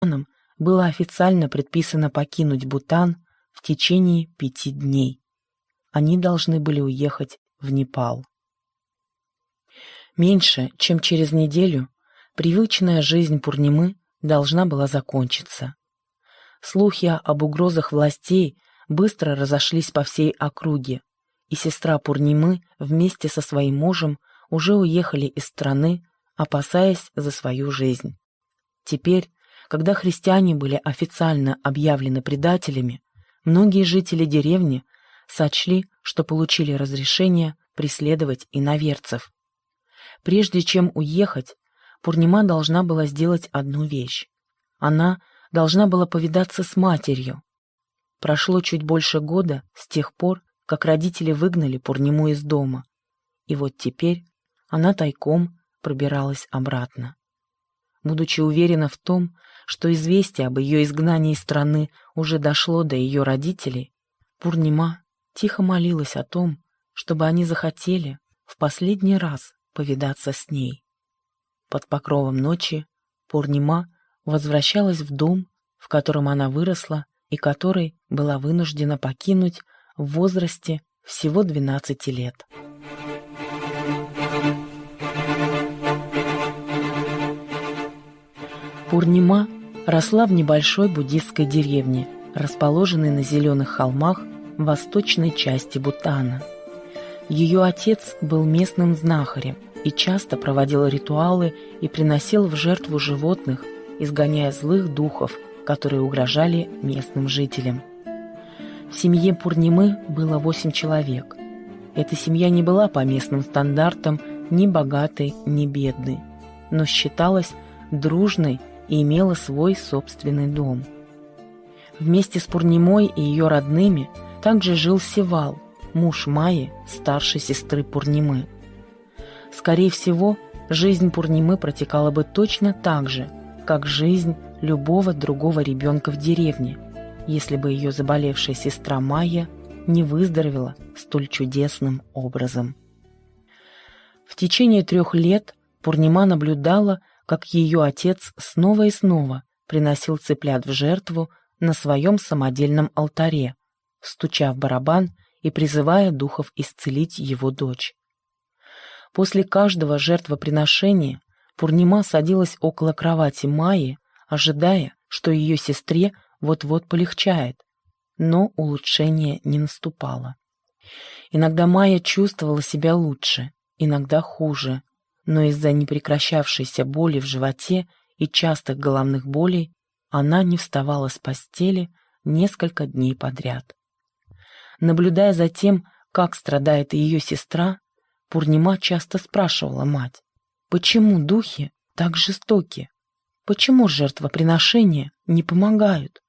христианам было официально предписано покинуть Бутан в течение пяти дней. Они должны были уехать в Непал. Меньше, чем через неделю, привычная жизнь Пурнимы должна была закончиться. Слухи об угрозах властей быстро разошлись по всей округе, и сестра Пурнимы вместе со своим мужем уже уехали из страны, опасаясь за свою жизнь. Теперь, когда христиане были официально объявлены предателями, многие жители деревни сочли, что получили разрешение преследовать иноверцев. Прежде чем уехать, Пурнима должна была сделать одну вещь. Она должна была повидаться с матерью. Прошло чуть больше года с тех пор, как родители выгнали Пурниму из дома, и вот теперь она тайком пробиралась обратно. Будучи уверена в том, что известие об ее изгнании из страны уже дошло до ее родителей, Пурнима тихо молилась о том, чтобы они захотели в последний раз повидаться с ней. Под покровом ночи Пурнима возвращалась в дом, в котором она выросла и который была вынуждена покинуть в возрасте всего 12 лет. Пурнима росла в небольшой буддистской деревне, расположенной на зеленых холмах в восточной части Бутана. Ее отец был местным знахарем и часто проводил ритуалы и приносил в жертву животных, изгоняя злых духов, которые угрожали местным жителям. В семье Пурнимы было восемь человек. Эта семья не была по местным стандартам ни богатой, ни бедной, но считалась дружной и имела свой собственный дом. Вместе с Пурнимой и ее родными также жил Севал, муж Майи, старшей сестры Пурнимы. Скорее всего, жизнь Пурнимы протекала бы точно так же, как жизнь любого другого ребенка в деревне, если бы ее заболевшая сестра Майя не выздоровела столь чудесным образом. В течение трех лет Пурнима наблюдала, как ее отец снова и снова приносил цыплят в жертву на своем самодельном алтаре, стуча в барабан и призывая духов исцелить его дочь. После каждого жертвоприношения Пурнима садилась около кровати Майи, ожидая, что ее сестре вот-вот полегчает, но улучшение не наступало. Иногда Майя чувствовала себя лучше, иногда хуже, но из-за непрекращавшейся боли в животе и частых головных болей она не вставала с постели несколько дней подряд. Наблюдая за тем, как страдает ее сестра, Пурнима часто спрашивала мать, почему духи так жестоки, почему жертвоприношения не помогают.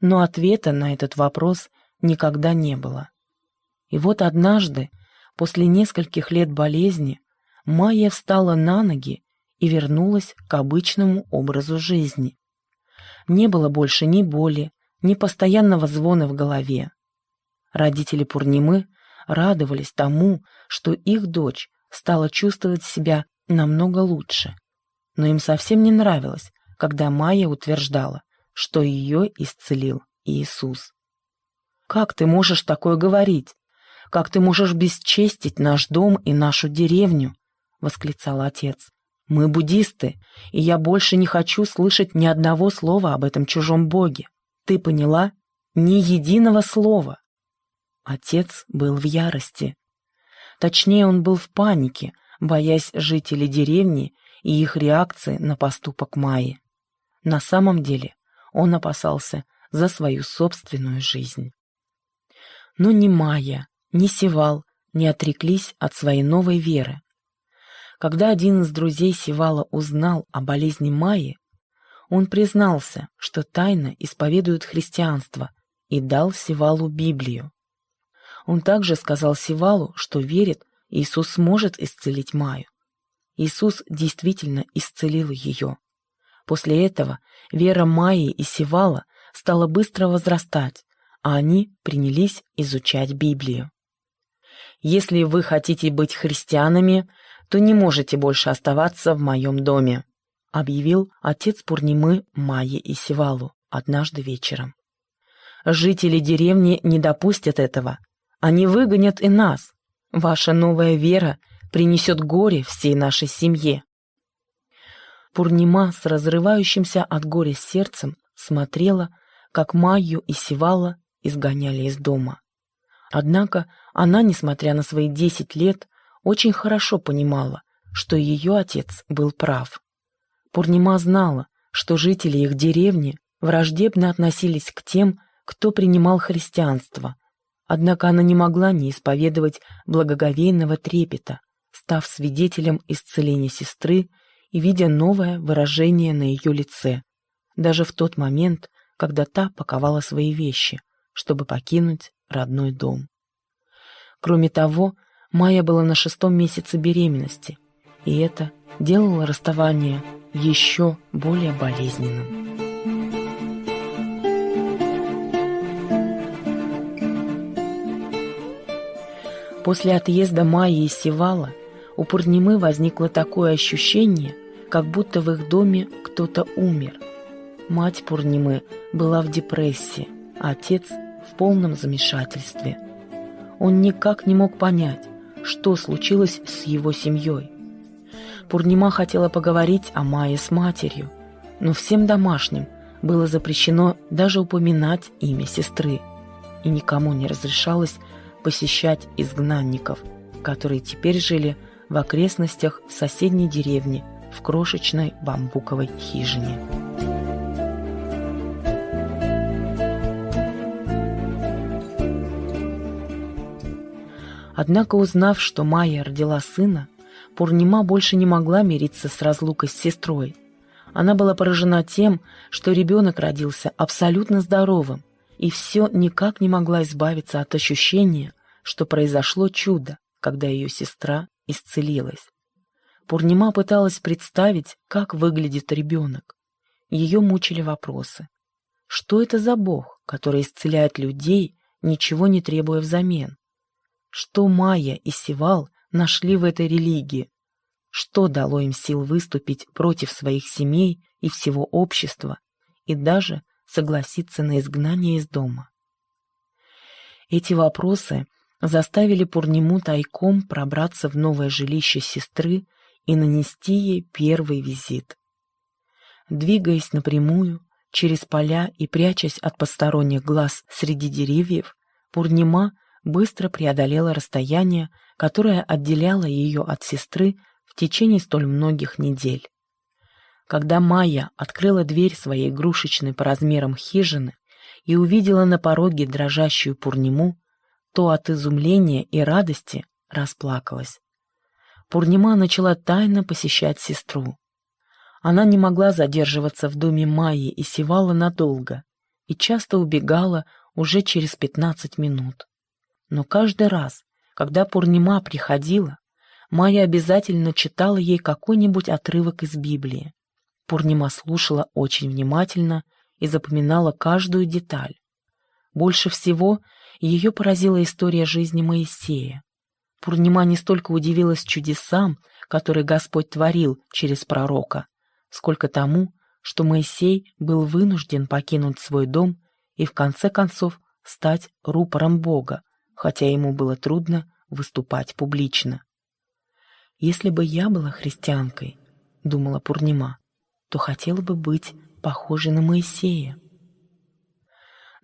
Но ответа на этот вопрос никогда не было. И вот однажды, после нескольких лет болезни, Майя встала на ноги и вернулась к обычному образу жизни. Не было больше ни боли, ни постоянного звона в голове. Родители Пурнимы радовались тому, что их дочь стала чувствовать себя намного лучше. Но им совсем не нравилось, когда Майя утверждала, что ее исцелил Иисус. «Как ты можешь такое говорить? Как ты можешь бесчестить наш дом и нашу деревню?» — восклицал отец. «Мы буддисты, и я больше не хочу слышать ни одного слова об этом чужом боге. Ты поняла? Ни единого слова!» Отец был в ярости. Точнее, он был в панике, боясь жителей деревни и их реакции на поступок Майи. На самом деле он опасался за свою собственную жизнь. Но ни Майя, ни Севал не отреклись от своей новой веры. Когда один из друзей Севала узнал о болезни Майи, он признался, что тайно исповедует христианство и дал Севалу Библию. Он также сказал Севалу, что верит, Иисус сможет исцелить Майю. Иисус действительно исцелил ее. После этого вера Майи и Севала стала быстро возрастать, а они принялись изучать Библию. «Если вы хотите быть христианами, то не можете больше оставаться в моем доме», объявил отец Пурнимы Майе и Сивалу однажды вечером. Жители деревни не допустят этого. Они выгонят и нас. Ваша новая вера принесет горе всей нашей семье. Пурнима с разрывающимся от горя сердцем смотрела, как Майю и Сивала изгоняли из дома. Однако она, несмотря на свои десять лет, очень хорошо понимала, что ее отец был прав. Пурнима знала, что жители их деревни враждебно относились к тем, кто принимал христианство, однако она не могла не исповедовать благоговейного трепета, став свидетелем исцеления сестры и видя новое выражение на ее лице, даже в тот момент, когда та паковала свои вещи, чтобы покинуть родной дом. Кроме того, Майя была на шестом месяце беременности, и это делало расставание еще более болезненным. После отъезда Майи и Севала у Пурнимы возникло такое ощущение, как будто в их доме кто-то умер. Мать Пурнимы была в депрессии, а отец в полном замешательстве. Он никак не мог понять, что случилось с его семьей. Пурнима хотела поговорить о Майе с матерью, но всем домашним было запрещено даже упоминать имя сестры, и никому не разрешалось посещать изгнанников, которые теперь жили в окрестностях соседней деревни в крошечной бамбуковой хижине. Однако, узнав, что Майя родила сына, Пурнима больше не могла мириться с разлукой с сестрой. Она была поражена тем, что ребенок родился абсолютно здоровым, и все никак не могла избавиться от ощущения, что произошло чудо, когда ее сестра исцелилась. Пурнима пыталась представить, как выглядит ребенок. Ее мучили вопросы. Что это за бог, который исцеляет людей, ничего не требуя взамен? Что Майя и Сивал нашли в этой религии? Что дало им сил выступить против своих семей и всего общества и даже согласиться на изгнание из дома? Эти вопросы заставили Пурниму тайком пробраться в новое жилище сестры и нанести ей первый визит. Двигаясь напрямую, через поля и прячась от посторонних глаз среди деревьев, Пурнима быстро преодолела расстояние, которое отделяло ее от сестры в течение столь многих недель. Когда Майя открыла дверь своей игрушечной по размерам хижины и увидела на пороге дрожащую Пурниму, то от изумления и радости расплакалась. Пурнима начала тайно посещать сестру. Она не могла задерживаться в доме Майи и Севала надолго и часто убегала уже через пятнадцать минут. Но каждый раз, когда Пурнима приходила, Майя обязательно читала ей какой-нибудь отрывок из Библии. Пурнима слушала очень внимательно и запоминала каждую деталь. Больше всего ее поразила история жизни Моисея. Пурнима не столько удивилась чудесам, которые Господь творил через пророка, сколько тому, что Моисей был вынужден покинуть свой дом и в конце концов стать рупором Бога, хотя ему было трудно выступать публично. «Если бы я была христианкой, — думала Пурнима, — то хотела бы быть похожей на Моисея».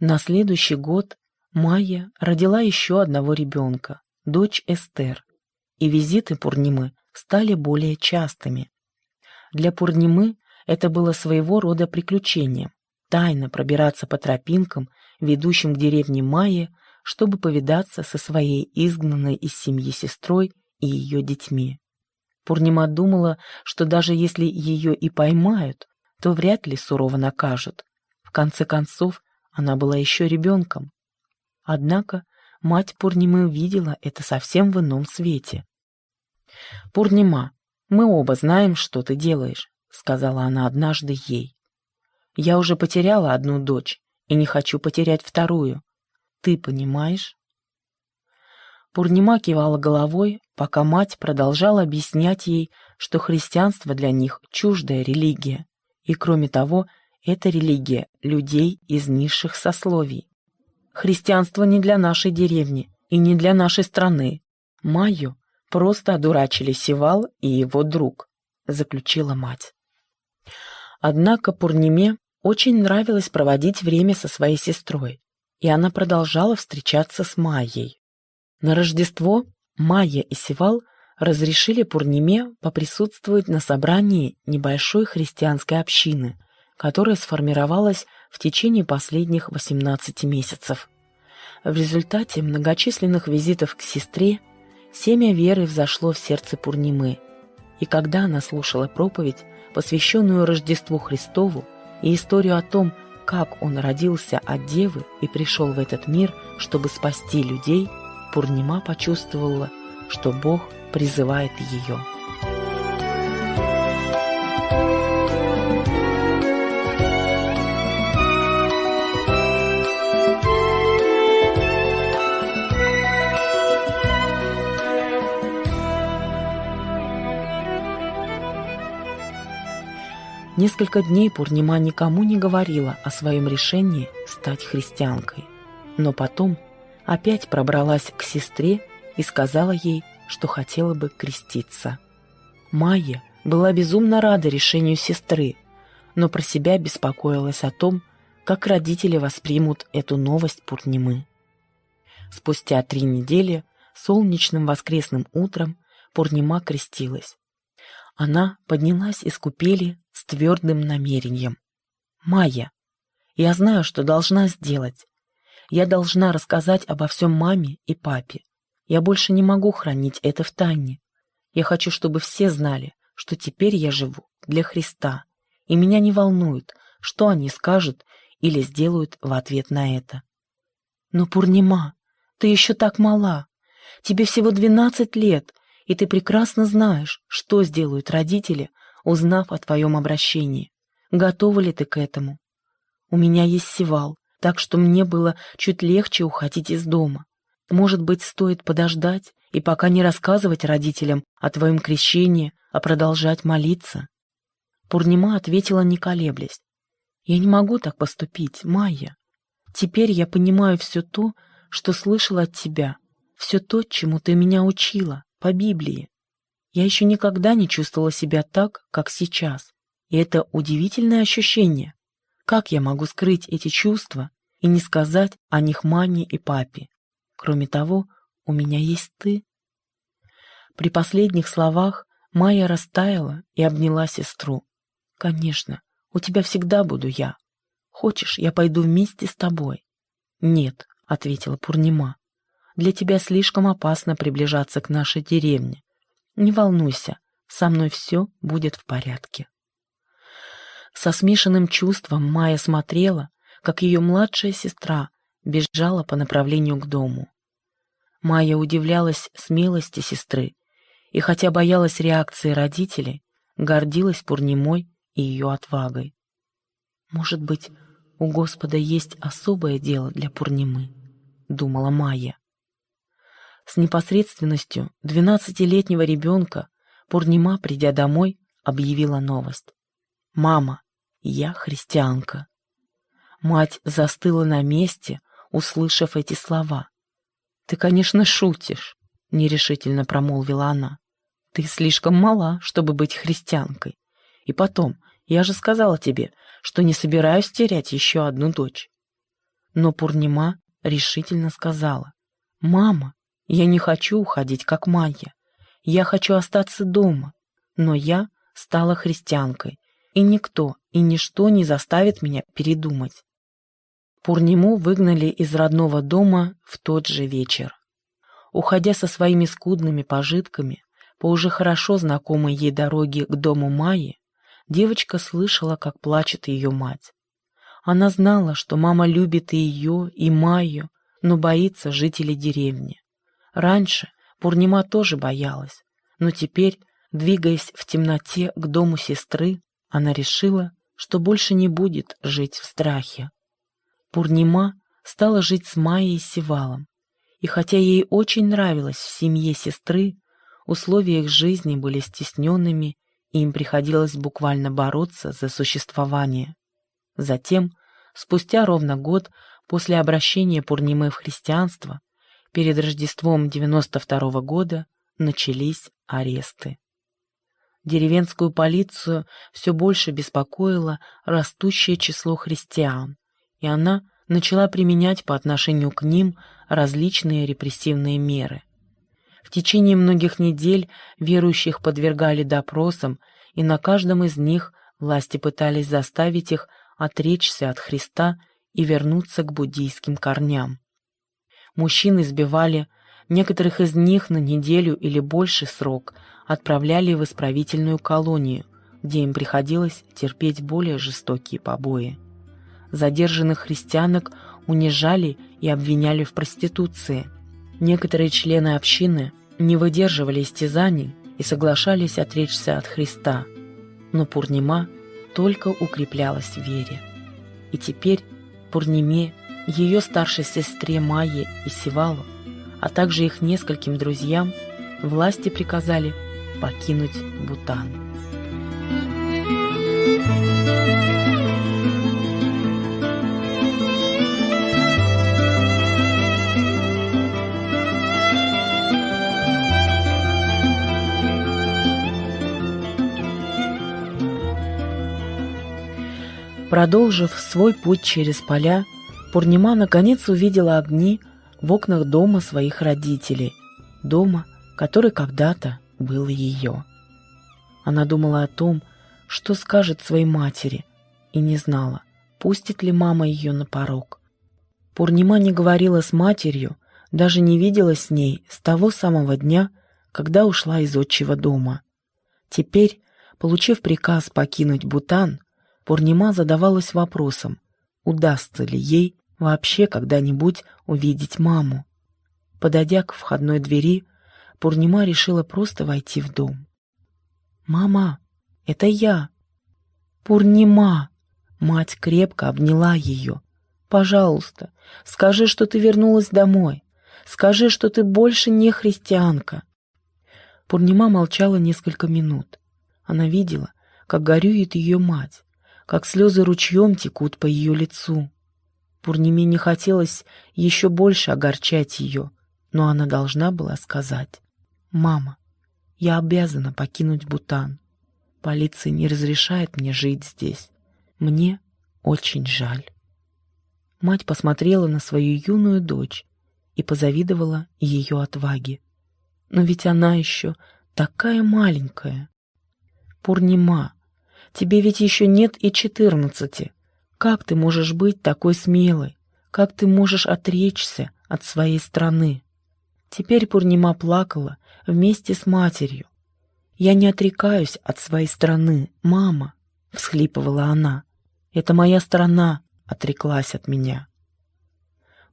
На следующий год Майя родила еще одного ребенка, дочь Эстер, и визиты Пурнимы стали более частыми. Для Пурнимы это было своего рода приключением, тайно пробираться по тропинкам, ведущим к деревне Майи, чтобы повидаться со своей изгнанной из семьи сестрой и ее детьми. Пурнима думала, что даже если ее и поймают, то вряд ли сурово накажут. В конце концов, она была еще ребенком. Однако мать Пурнимы увидела это совсем в ином свете. «Пурнима, мы оба знаем, что ты делаешь», — сказала она однажды ей. «Я уже потеряла одну дочь и не хочу потерять вторую. Ты понимаешь?» Пурнима кивала головой, пока мать продолжала объяснять ей, что христианство для них чуждая религия, и, кроме того, это религия людей из низших сословий. Христианство не для нашей деревни и не для нашей страны. Майю просто одурачили Севал и его друг, заключила мать. Однако Пурниме очень нравилось проводить время со своей сестрой, и она продолжала встречаться с Майей. На Рождество Майя и Севал разрешили Пурниме поприсутствовать на собрании небольшой христианской общины, которая сформировалась в течение последних 18 месяцев. В результате многочисленных визитов к сестре семя веры взошло в сердце Пурнимы, и когда она слушала проповедь, посвященную Рождеству Христову и историю о том, как он родился от девы и пришел в этот мир, чтобы спасти людей – Пурнима почувствовала, что Бог призывает ее. Несколько дней Пурнима никому не говорила о своем решении стать христианкой. Но потом опять пробралась к сестре и сказала ей, что хотела бы креститься. Майя была безумно рада решению сестры, но про себя беспокоилась о том, как родители воспримут эту новость Пурнимы. Спустя три недели, солнечным воскресным утром, Пурнима крестилась. Она поднялась из купели с твердым намерением. «Майя, я знаю, что должна сделать. Я должна рассказать обо всем маме и папе. Я больше не могу хранить это в тайне. Я хочу, чтобы все знали, что теперь я живу для Христа, и меня не волнует, что они скажут или сделают в ответ на это. Но, Пурнима, ты еще так мала. Тебе всего двенадцать лет, и ты прекрасно знаешь, что сделают родители, узнав о твоем обращении. Готова ли ты к этому? У меня есть Севал, так что мне было чуть легче уходить из дома. Может быть, стоит подождать и пока не рассказывать родителям о твоем крещении, а продолжать молиться?» Пурнима ответила, не колеблясь. «Я не могу так поступить, Майя. Теперь я понимаю все то, что слышала от тебя, все то, чему ты меня учила, по Библии. Я еще никогда не чувствовала себя так, как сейчас. И это удивительное ощущение. Как я могу скрыть эти чувства и не сказать о них маме и папе? Кроме того, у меня есть ты. При последних словах Майя растаяла и обняла сестру. «Конечно, у тебя всегда буду я. Хочешь, я пойду вместе с тобой?» «Нет», — ответила Пурнима. «Для тебя слишком опасно приближаться к нашей деревне. Не волнуйся, со мной все будет в порядке». Со смешанным чувством Майя смотрела, как ее младшая сестра бежала по направлению к дому. Майя удивлялась смелости сестры и, хотя боялась реакции родителей, гордилась Пурнимой и ее отвагой. «Может быть, у Господа есть особое дело для Пурнимы», — думала Майя. С непосредственностью двенадцатилетнего ребенка Пурнима, придя домой, объявила новость. «Мама, я христианка. Мать застыла на месте, услышав эти слова. «Ты, конечно, шутишь», — нерешительно промолвила она. «Ты слишком мала, чтобы быть христианкой. И потом, я же сказала тебе, что не собираюсь терять еще одну дочь». Но Пурнима решительно сказала. «Мама, я не хочу уходить, как Майя. Я хочу остаться дома. Но я стала христианкой, и никто и ничто не заставит меня передумать. Пурниму выгнали из родного дома в тот же вечер. Уходя со своими скудными пожитками по уже хорошо знакомой ей дороге к дому Майи, девочка слышала, как плачет ее мать. Она знала, что мама любит и ее, и Майю, но боится жителей деревни. Раньше Пурнима тоже боялась, но теперь, двигаясь в темноте к дому сестры, она решила, что больше не будет жить в страхе. Пурнима стала жить с Майей Севалом, И хотя ей очень нравилось в семье сестры, условия их жизни были стесненными, и им приходилось буквально бороться за существование. Затем, спустя ровно год после обращения Пурнимы в христианство, перед Рождеством 92 -го года начались аресты. Деревенскую полицию все больше беспокоило растущее число христиан, и она начала применять по отношению к ним различные репрессивные меры. В течение многих недель верующих подвергали допросам, и на каждом из них власти пытались заставить их отречься от Христа и вернуться к буддийским корням. Мужчин избивали, некоторых из них на неделю или больше срок отправляли в исправительную колонию, где им приходилось терпеть более жестокие побои. Задержанных христианок унижали и обвиняли в проституции. Некоторые члены общины не выдерживали истязаний и соглашались отречься от Христа, но Пурнима только укреплялась в вере. И теперь Пурниме, ее старшей сестре Майе и Сивалу, а также их нескольким друзьям, власти приказали покинуть Бутан. Продолжив свой путь через поля, Пурнима наконец увидела огни в окнах дома своих родителей, дома, который когда-то был ее. Она думала о том, что скажет своей матери, и не знала, пустит ли мама ее на порог. Пурнима не говорила с матерью, даже не виделась с ней с того самого дня, когда ушла из отчего дома. Теперь, получив приказ покинуть Бутан, Пурнима задавалась вопросом, удастся ли ей вообще когда-нибудь увидеть маму. Подойдя к входной двери, Пурнима решила просто войти в дом. «Мама, это я!» «Пурнима!» Мать крепко обняла ее. «Пожалуйста, скажи, что ты вернулась домой. Скажи, что ты больше не христианка». Пурнима молчала несколько минут. Она видела, как горюет ее мать, как слезы ручьем текут по ее лицу. Пурниме не хотелось еще больше огорчать ее, но она должна была сказать. «Мама, я обязана покинуть Бутан. Полиция не разрешает мне жить здесь. Мне очень жаль». Мать посмотрела на свою юную дочь и позавидовала ее отваге. Но ведь она еще такая маленькая. Пурнима, Тебе ведь еще нет и четырнадцати. Как ты можешь быть такой смелой? Как ты можешь отречься от своей страны?» Теперь Пурнима плакала вместе с матерью. «Я не отрекаюсь от своей страны, мама», — всхлипывала она. «Это моя страна отреклась от меня».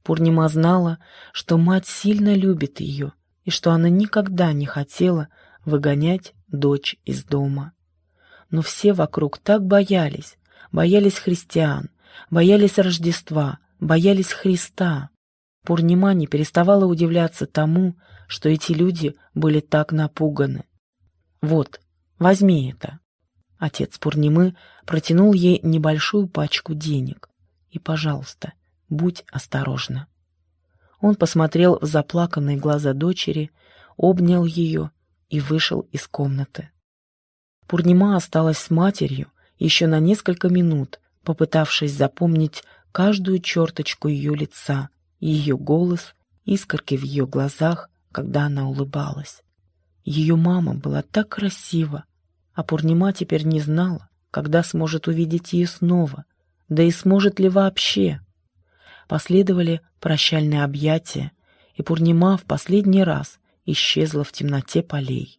Пурнима знала, что мать сильно любит ее и что она никогда не хотела выгонять дочь из дома. Но все вокруг так боялись, боялись христиан, боялись Рождества, боялись Христа. Пурнима не переставала удивляться тому, что эти люди были так напуганы. «Вот, возьми это». Отец Пурнимы протянул ей небольшую пачку денег. «И, пожалуйста, будь осторожна». Он посмотрел в заплаканные глаза дочери, обнял ее и вышел из комнаты. Пурнима осталась с матерью еще на несколько минут, попытавшись запомнить каждую черточку ее лица, ее голос, искорки в ее глазах, когда она улыбалась. Ее мама была так красива, а Пурнима теперь не знала, когда сможет увидеть ее снова, да и сможет ли вообще. Последовали прощальные объятия, и Пурнима в последний раз исчезла в темноте полей.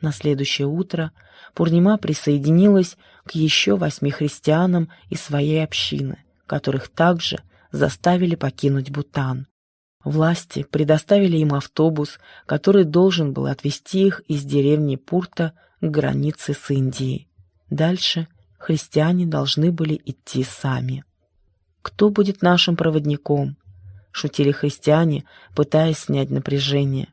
На следующее утро Пурнима присоединилась к еще восьми христианам из своей общины, которых также заставили покинуть Бутан. Власти предоставили им автобус, который должен был отвезти их из деревни Пурта к границе с Индией. Дальше христиане должны были идти сами. «Кто будет нашим проводником?» шутили христиане, пытаясь снять напряжение.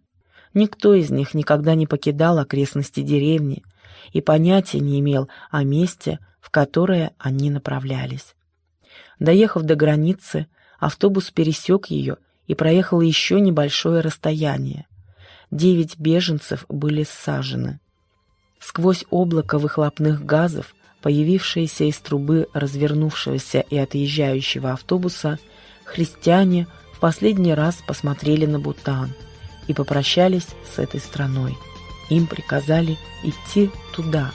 Никто из них никогда не покидал окрестности деревни и понятия не имел о месте, в которое они направлялись. Доехав до границы, автобус пересек ее и проехал еще небольшое расстояние. Девять беженцев были ссажены. Сквозь облако выхлопных газов, появившееся из трубы развернувшегося и отъезжающего автобуса, христиане в последний раз посмотрели на Бутан и попрощались с этой страной. Им приказали идти туда,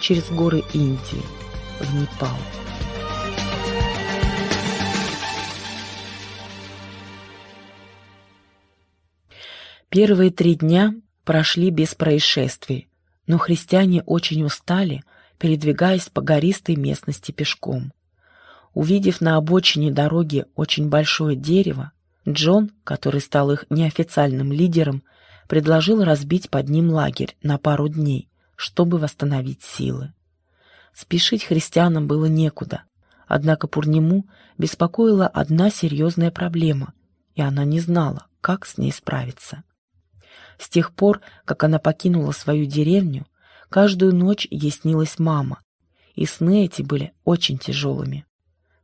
через горы Индии, в Непал. Первые три дня прошли без происшествий, но христиане очень устали, передвигаясь по гористой местности пешком. Увидев на обочине дороги очень большое дерево, Джон, который стал их неофициальным лидером, предложил разбить под ним лагерь на пару дней, чтобы восстановить силы. Спешить христианам было некуда, однако Пурниму беспокоила одна серьезная проблема, и она не знала, как с ней справиться. С тех пор, как она покинула свою деревню, каждую ночь ей снилась мама, и сны эти были очень тяжелыми.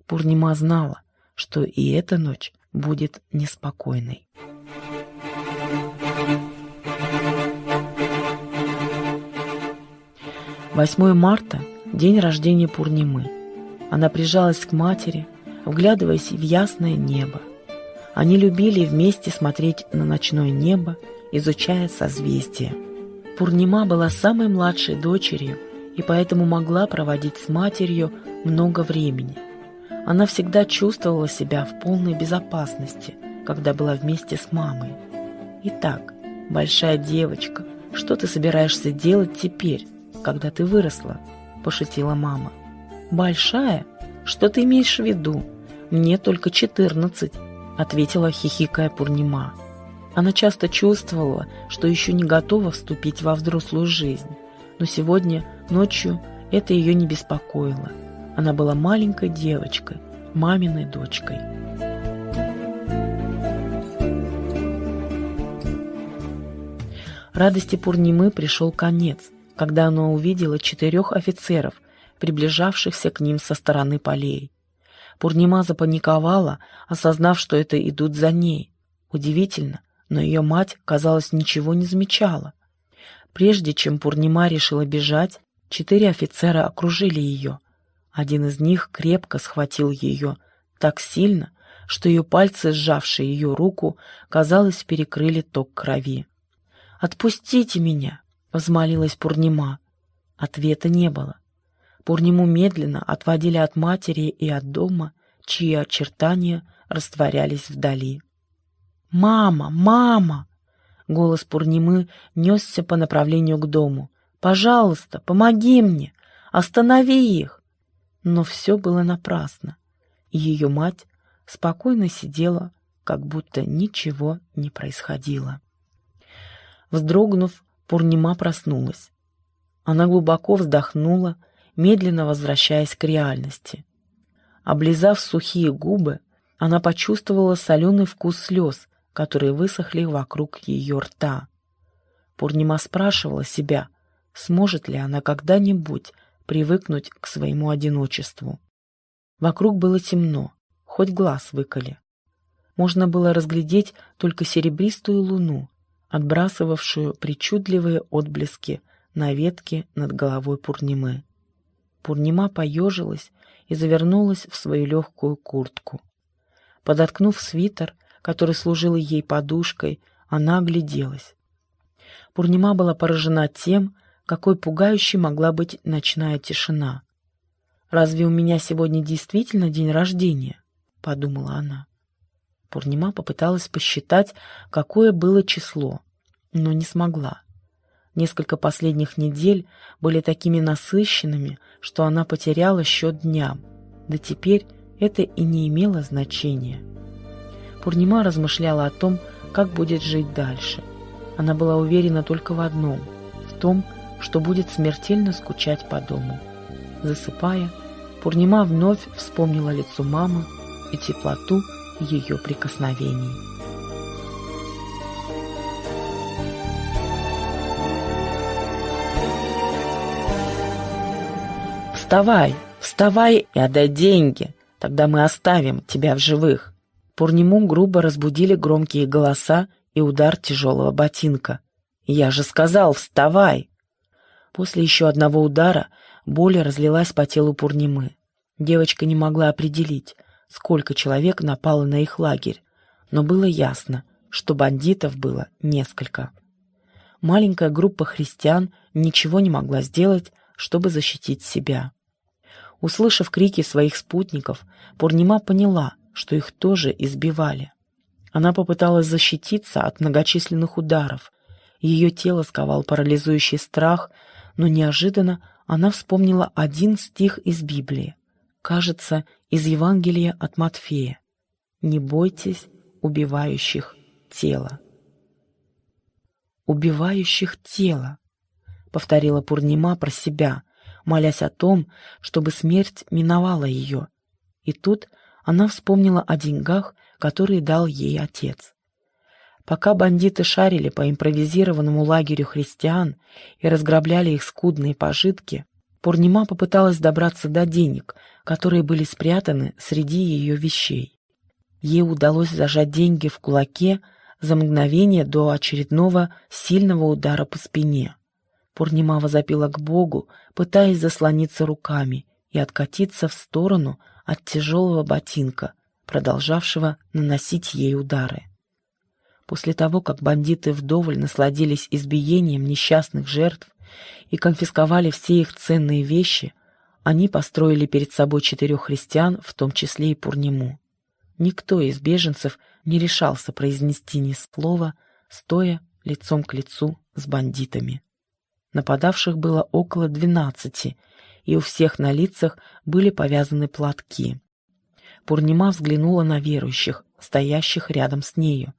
Пурнима знала, что и эта ночь будет неспокойной. Восьмое марта – день рождения Пурнимы. Она прижалась к матери, вглядываясь в ясное небо. Они любили вместе смотреть на ночное небо изучая созвездия. Пурнима была самой младшей дочерью и поэтому могла проводить с матерью много времени. Она всегда чувствовала себя в полной безопасности, когда была вместе с мамой. «Итак, большая девочка, что ты собираешься делать теперь, когда ты выросла?» – пошутила мама. «Большая? Что ты имеешь в виду? Мне только четырнадцать», – ответила хихикая Пурнима. Она часто чувствовала, что еще не готова вступить во взрослую жизнь, но сегодня, ночью, это ее не беспокоило. Она была маленькой девочкой, маминой дочкой. Радости Пурнимы пришел конец, когда она увидела четырех офицеров, приближавшихся к ним со стороны полей. Пурнима запаниковала, осознав, что это идут за ней. Удивительно, но ее мать, казалось, ничего не замечала. Прежде чем Пурнима решила бежать, четыре офицера окружили ее. Один из них крепко схватил ее так сильно, что ее пальцы, сжавшие ее руку, казалось, перекрыли ток крови. «Отпустите меня!» — взмолилась Пурнима. Ответа не было. Пурниму медленно отводили от матери и от дома, чьи очертания растворялись вдали. «Мама! Мама!» Голос Пурнимы несся по направлению к дому. «Пожалуйста, помоги мне! Останови их!» Но все было напрасно, ее мать спокойно сидела, как будто ничего не происходило. Вздрогнув, Пурнима проснулась. Она глубоко вздохнула, медленно возвращаясь к реальности. Облизав сухие губы, она почувствовала соленый вкус слез, которые высохли вокруг ее рта. Пурнима спрашивала себя, сможет ли она когда-нибудь привыкнуть к своему одиночеству. Вокруг было темно, хоть глаз выколи. Можно было разглядеть только серебристую луну, отбрасывавшую причудливые отблески на ветке над головой Пурнимы. Пурнима поежилась и завернулась в свою легкую куртку. Подоткнув свитер, который служил ей подушкой, она огляделась. Пурнима была поражена тем, какой пугающей могла быть ночная тишина. «Разве у меня сегодня действительно день рождения?» — подумала она. Пурнима попыталась посчитать, какое было число, но не смогла. Несколько последних недель были такими насыщенными, что она потеряла счет дням, да теперь это и не имело значения. Пурнима размышляла о том, как будет жить дальше. Она была уверена только в одном – в том, что будет смертельно скучать по дому. Засыпая, Пурнима вновь вспомнила лицо мамы и теплоту ее прикосновений. «Вставай! Вставай и отдай деньги! Тогда мы оставим тебя в живых!» Пурниму грубо разбудили громкие голоса и удар тяжелого ботинка. «Я же сказал, вставай!» После еще одного удара боль разлилась по телу Пурнимы. Девочка не могла определить, сколько человек напало на их лагерь, но было ясно, что бандитов было несколько. Маленькая группа христиан ничего не могла сделать, чтобы защитить себя. Услышав крики своих спутников, Пурнима поняла, что их тоже избивали. Она попыталась защититься от многочисленных ударов. Ее тело сковал парализующий страх, но неожиданно она вспомнила один стих из Библии, кажется, из Евангелия от Матфея. «Не бойтесь убивающих тело». «Убивающих тело», — повторила Пурнима про себя, молясь о том, чтобы смерть миновала ее. И тут она вспомнила о деньгах, которые дал ей отец. Пока бандиты шарили по импровизированному лагерю христиан и разграбляли их скудные пожитки, Пурнима попыталась добраться до денег, которые были спрятаны среди ее вещей. Ей удалось зажать деньги в кулаке за мгновение до очередного сильного удара по спине. Пурнима возопила к Богу, пытаясь заслониться руками и откатиться в сторону от тяжелого ботинка, продолжавшего наносить ей удары. После того, как бандиты вдоволь насладились избиением несчастных жертв и конфисковали все их ценные вещи, они построили перед собой четырех христиан, в том числе и Пурниму. Никто из беженцев не решался произнести ни слова, стоя лицом к лицу с бандитами. Нападавших было около двенадцати, и у всех на лицах были повязаны платки. Пурнима взглянула на верующих, стоящих рядом с нею.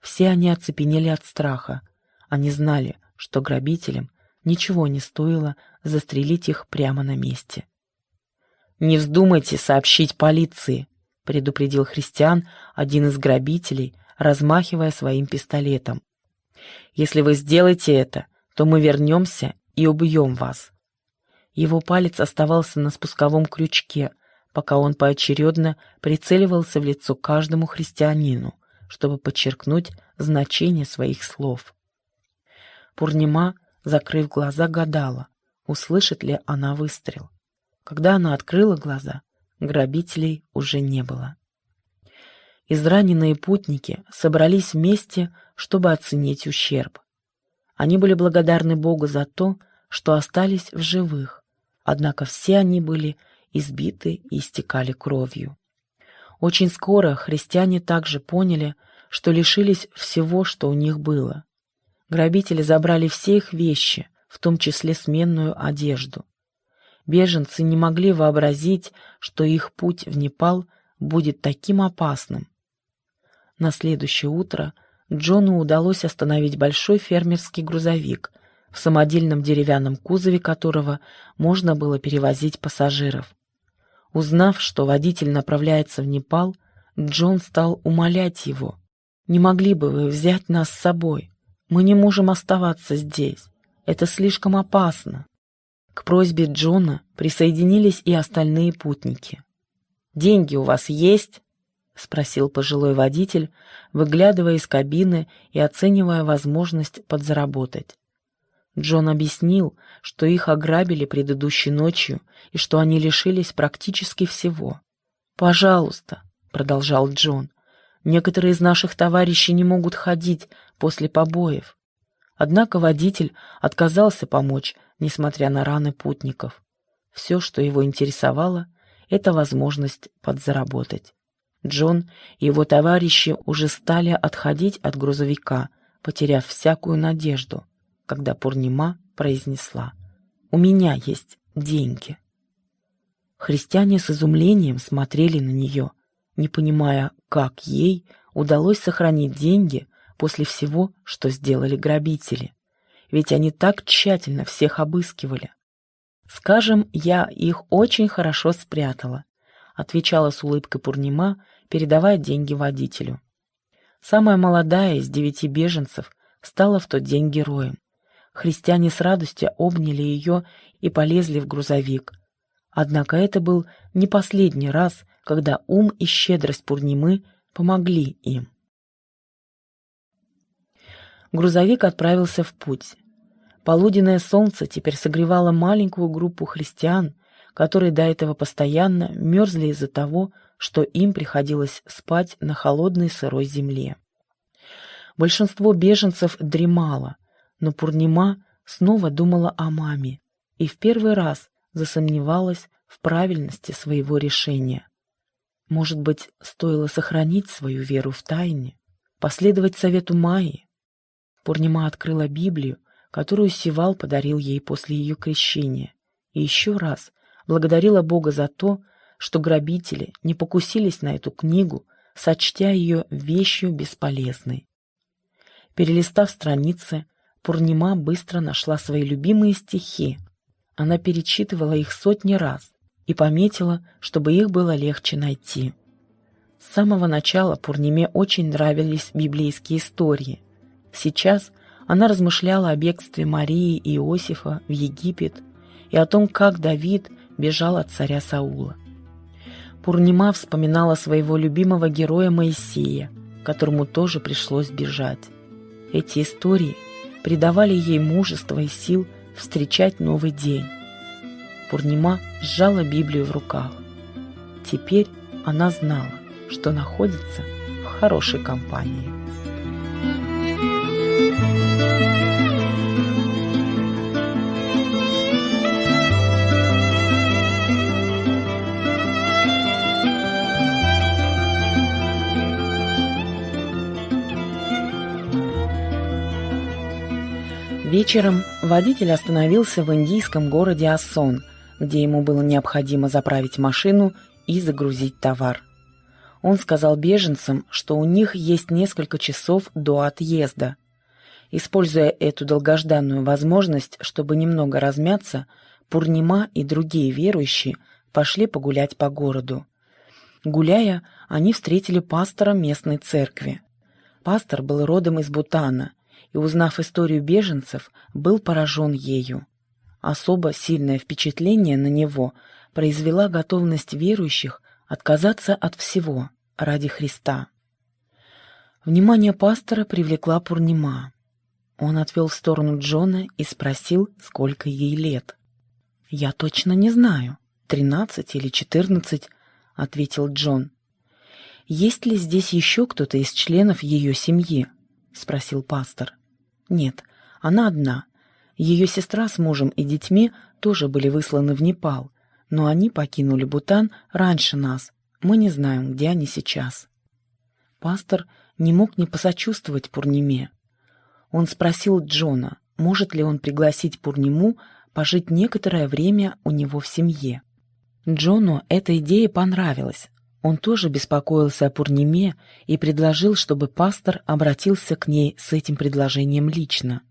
Все они оцепенели от страха. Они знали, что грабителям ничего не стоило застрелить их прямо на месте. «Не вздумайте сообщить полиции», — предупредил христиан один из грабителей, размахивая своим пистолетом. «Если вы сделаете это, то мы вернемся и убьем вас». Его палец оставался на спусковом крючке — пока он поочередно прицеливался в лицо каждому христианину, чтобы подчеркнуть значение своих слов. Пурнима, закрыв глаза, гадала, услышит ли она выстрел. Когда она открыла глаза, грабителей уже не было. Израненные путники собрались вместе, чтобы оценить ущерб. Они были благодарны Богу за то, что остались в живых, однако все они были избиты и истекали кровью. Очень скоро христиане также поняли, что лишились всего, что у них было. Грабители забрали все их вещи, в том числе сменную одежду. Беженцы не могли вообразить, что их путь в Непал будет таким опасным. На следующее утро Джону удалось остановить большой фермерский грузовик, в самодельном деревянном кузове которого можно было перевозить пассажиров. Узнав, что водитель направляется в Непал, Джон стал умолять его. «Не могли бы вы взять нас с собой? Мы не можем оставаться здесь. Это слишком опасно». К просьбе Джона присоединились и остальные путники. «Деньги у вас есть?» — спросил пожилой водитель, выглядывая из кабины и оценивая возможность подзаработать. Джон объяснил, что их ограбили предыдущей ночью и что они лишились практически всего. «Пожалуйста», — продолжал Джон, — «некоторые из наших товарищей не могут ходить после побоев». Однако водитель отказался помочь, несмотря на раны путников. Все, что его интересовало, — это возможность подзаработать. Джон и его товарищи уже стали отходить от грузовика, потеряв всякую надежду — когда Пурнима произнесла «У меня есть деньги». Христиане с изумлением смотрели на нее, не понимая, как ей удалось сохранить деньги после всего, что сделали грабители. Ведь они так тщательно всех обыскивали. Скажем, я их очень хорошо спрятала. отвечала с улыбкой Пурнима, передавая деньги водителю. Самая молодая из девяти беженцев стала в тот день героем. Христиане с радостью обняли ее и полезли в грузовик. Однако это был не последний раз, когда ум и щедрость Пурнимы помогли им. Грузовик отправился в путь. Полуденное солнце теперь согревало маленькую группу христиан, которые до этого постоянно мерзли из-за того, что им приходилось спать на холодной сырой земле. Большинство беженцев дремало, но Пурнима снова думала о маме и в первый раз засомневалась в правильности своего решения. Может быть, стоило сохранить свою веру в тайне, последовать совету Майи? Пурнима открыла Библию, которую Сивал подарил ей после ее крещения, и еще раз благодарила Бога за то, что грабители не покусились на эту книгу, сочтя ее вещью бесполезной. Перелистав страницы, Пурнима быстро нашла свои любимые стихи. Она перечитывала их сотни раз и пометила, чтобы их было легче найти. С самого начала Пурниме очень нравились библейские истории. Сейчас она размышляла о бегстве Марии и Иосифа в Египет и о том, как Давид бежал от царя Саула. Пурнима вспоминала своего любимого героя Моисея, которому тоже пришлось бежать. Эти истории придавали ей мужество и сил встречать новый день. Пурнима сжала Библию в руках. Теперь она знала, что находится в хорошей компании. Вечером водитель остановился в индийском городе Ассон, где ему было необходимо заправить машину и загрузить товар. Он сказал беженцам, что у них есть несколько часов до отъезда. Используя эту долгожданную возможность, чтобы немного размяться, Пурнима и другие верующие пошли погулять по городу. Гуляя, они встретили пастора местной церкви. Пастор был родом из Бутана и, узнав историю беженцев, был поражен ею. Особо сильное впечатление на него произвела готовность верующих отказаться от всего ради Христа. Внимание пастора привлекла Пурнима. Он отвел в сторону Джона и спросил, сколько ей лет. «Я точно не знаю, тринадцать или четырнадцать», — ответил Джон. «Есть ли здесь еще кто-то из членов ее семьи?» — спросил пастор. «Нет, она одна. Ее сестра с мужем и детьми тоже были высланы в Непал, но они покинули Бутан раньше нас. Мы не знаем, где они сейчас». Пастор не мог не посочувствовать Пурниме. Он спросил Джона, может ли он пригласить Пурниму пожить некоторое время у него в семье. Джону эта идея понравилась. Он тоже беспокоился о Пурниме и предложил, чтобы пастор обратился к ней с этим предложением лично.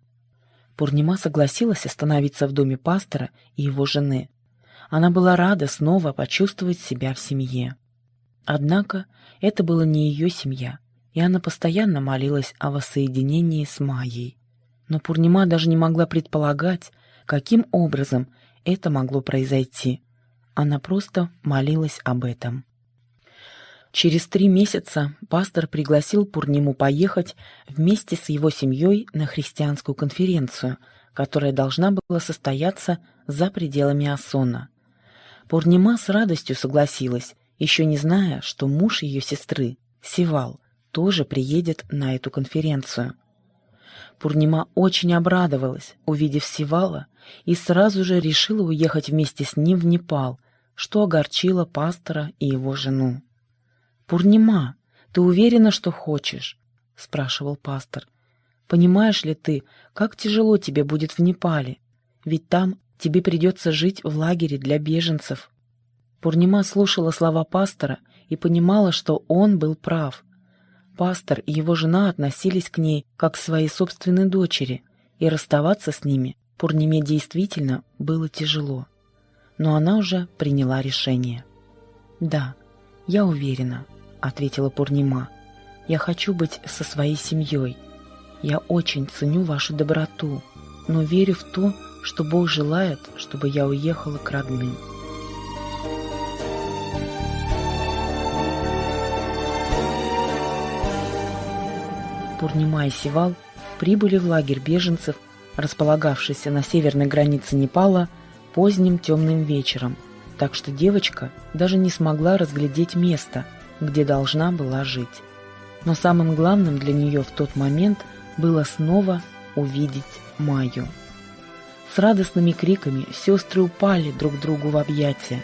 Пурнима согласилась остановиться в доме пастора и его жены. Она была рада снова почувствовать себя в семье. Однако это была не ее семья, и она постоянно молилась о воссоединении с Майей. Но Пурнима даже не могла предполагать, каким образом это могло произойти. Она просто молилась об этом. Через три месяца пастор пригласил Пурниму поехать вместе с его семьей на христианскую конференцию, которая должна была состояться за пределами Асона. Пурнима с радостью согласилась, еще не зная, что муж ее сестры, Сивал, тоже приедет на эту конференцию. Пурнима очень обрадовалась, увидев Сивала, и сразу же решила уехать вместе с ним в Непал, что огорчило пастора и его жену. «Пурнима, ты уверена, что хочешь?» — спрашивал пастор. «Понимаешь ли ты, как тяжело тебе будет в Непале? Ведь там тебе придется жить в лагере для беженцев». Пурнима слушала слова пастора и понимала, что он был прав. Пастор и его жена относились к ней как к своей собственной дочери, и расставаться с ними Пурниме действительно было тяжело. Но она уже приняла решение. «Да, я уверена», — ответила Пурнима. «Я хочу быть со своей семьей. Я очень ценю вашу доброту, но верю в то, что Бог желает, чтобы я уехала к родным». Пурнима и Сивал прибыли в лагерь беженцев, располагавшийся на северной границе Непала, поздним темным вечером, так что девочка даже не смогла разглядеть место, где должна была жить. Но самым главным для нее в тот момент было снова увидеть Майю. С радостными криками сестры упали друг другу в объятия.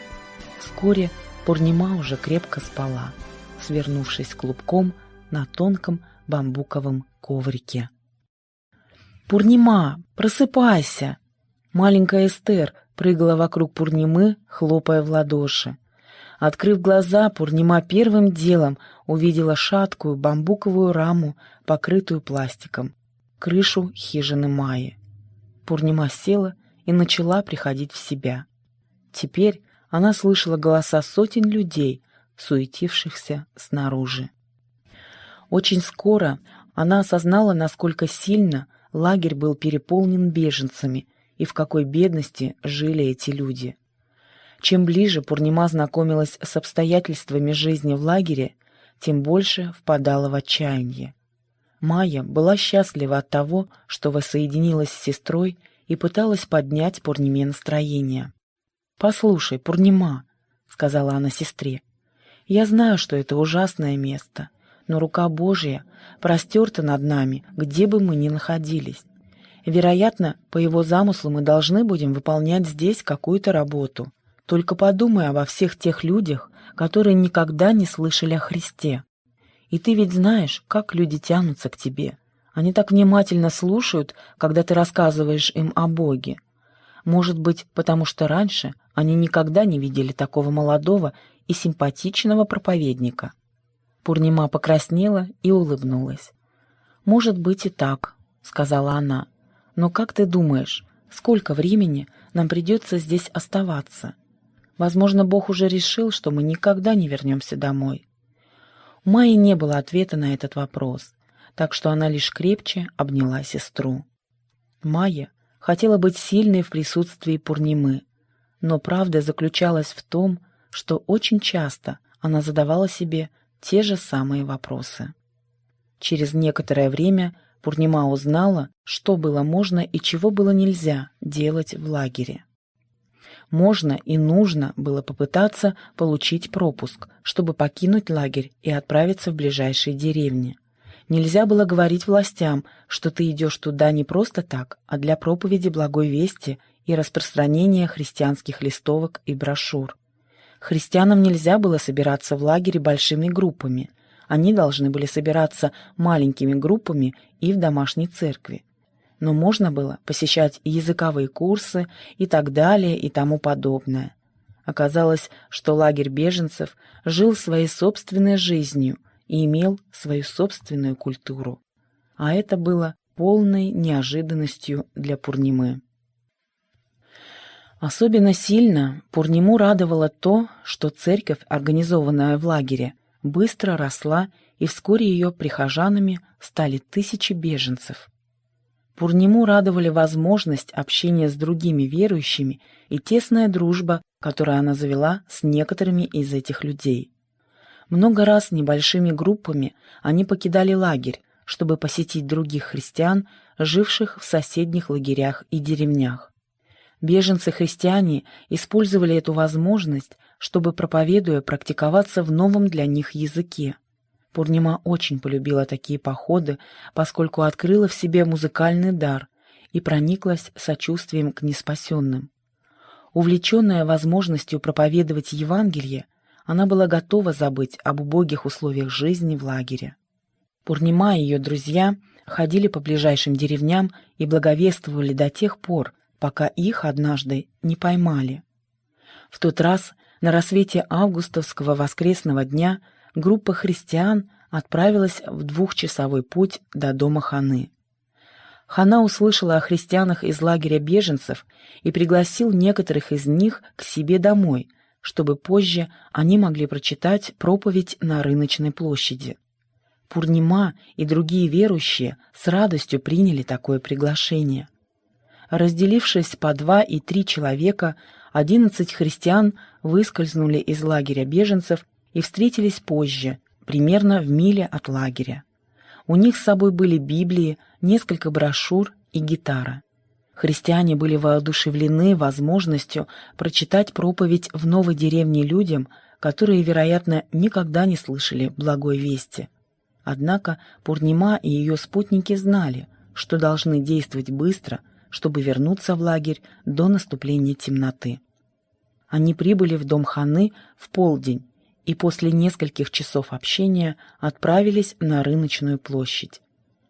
Вскоре Пурнима уже крепко спала, свернувшись клубком на тонком бамбуковом коврике. «Пурнима, просыпайся!» Маленькая Эстер прыгала вокруг Пурнимы, хлопая в ладоши. Открыв глаза, Пурнима первым делом увидела шаткую бамбуковую раму, покрытую пластиком, крышу хижины Майи. Пурнима села и начала приходить в себя. Теперь она слышала голоса сотен людей, суетившихся снаружи. Очень скоро она осознала, насколько сильно лагерь был переполнен беженцами и в какой бедности жили эти люди. Чем ближе Пурнима знакомилась с обстоятельствами жизни в лагере, тем больше впадала в отчаяние. Майя была счастлива от того, что воссоединилась с сестрой и пыталась поднять Пурниме настроение. «Послушай, Пурнима», — сказала она сестре, — «я знаю, что это ужасное место, но рука Божья простерта над нами, где бы мы ни находились. Вероятно, по его замыслу мы должны будем выполнять здесь какую-то работу. Только подумай обо всех тех людях, которые никогда не слышали о Христе. И ты ведь знаешь, как люди тянутся к тебе. Они так внимательно слушают, когда ты рассказываешь им о Боге. Может быть, потому что раньше они никогда не видели такого молодого и симпатичного проповедника. Пурнима покраснела и улыбнулась. «Может быть и так», — сказала она. «Но как ты думаешь, сколько времени нам придется здесь оставаться? Возможно, Бог уже решил, что мы никогда не вернемся домой». У Майи не было ответа на этот вопрос, так что она лишь крепче обняла сестру. Майя хотела быть сильной в присутствии Пурнимы, но правда заключалась в том, что очень часто она задавала себе те же самые вопросы. Через некоторое время Пурнима узнала, что было можно и чего было нельзя делать в лагере. Можно и нужно было попытаться получить пропуск, чтобы покинуть лагерь и отправиться в ближайшие деревни. Нельзя было говорить властям, что ты идешь туда не просто так, а для проповеди благой вести и распространения христианских листовок и брошюр. Христианам нельзя было собираться в лагере большими группами. Они должны были собираться маленькими группами и в домашней церкви. Но можно было посещать языковые курсы и так далее и тому подобное. Оказалось, что лагерь беженцев жил своей собственной жизнью и имел свою собственную культуру. А это было полной неожиданностью для Пурнимы. Особенно сильно Пурниму радовало то, что церковь, организованная в лагере, быстро росла, и вскоре ее прихожанами стали тысячи беженцев. Пурниму радовали возможность общения с другими верующими и тесная дружба, которую она завела с некоторыми из этих людей. Много раз небольшими группами они покидали лагерь, чтобы посетить других христиан, живших в соседних лагерях и деревнях. Беженцы-христиане использовали эту возможность, чтобы, проповедуя, практиковаться в новом для них языке. Пурнима очень полюбила такие походы, поскольку открыла в себе музыкальный дар и прониклась сочувствием к неспасенным. Увлеченная возможностью проповедовать Евангелие, она была готова забыть об убогих условиях жизни в лагере. Пурнима и ее друзья ходили по ближайшим деревням и благовествовали до тех пор, пока их однажды не поймали. В тот раз, на рассвете августовского воскресного дня, группа христиан отправилась в двухчасовой путь до дома Ханы. Хана услышала о христианах из лагеря беженцев и пригласил некоторых из них к себе домой, чтобы позже они могли прочитать проповедь на рыночной площади. Пурнима и другие верующие с радостью приняли такое приглашение. Разделившись по два и три человека, одиннадцать христиан выскользнули из лагеря беженцев и встретились позже, примерно в миле от лагеря. У них с собой были Библии, несколько брошюр и гитара. Христиане были воодушевлены возможностью прочитать проповедь в новой деревне людям, которые, вероятно, никогда не слышали благой вести. Однако Пурнима и ее спутники знали, что должны действовать быстро, чтобы вернуться в лагерь до наступления темноты. Они прибыли в дом Ханы в полдень и после нескольких часов общения отправились на рыночную площадь.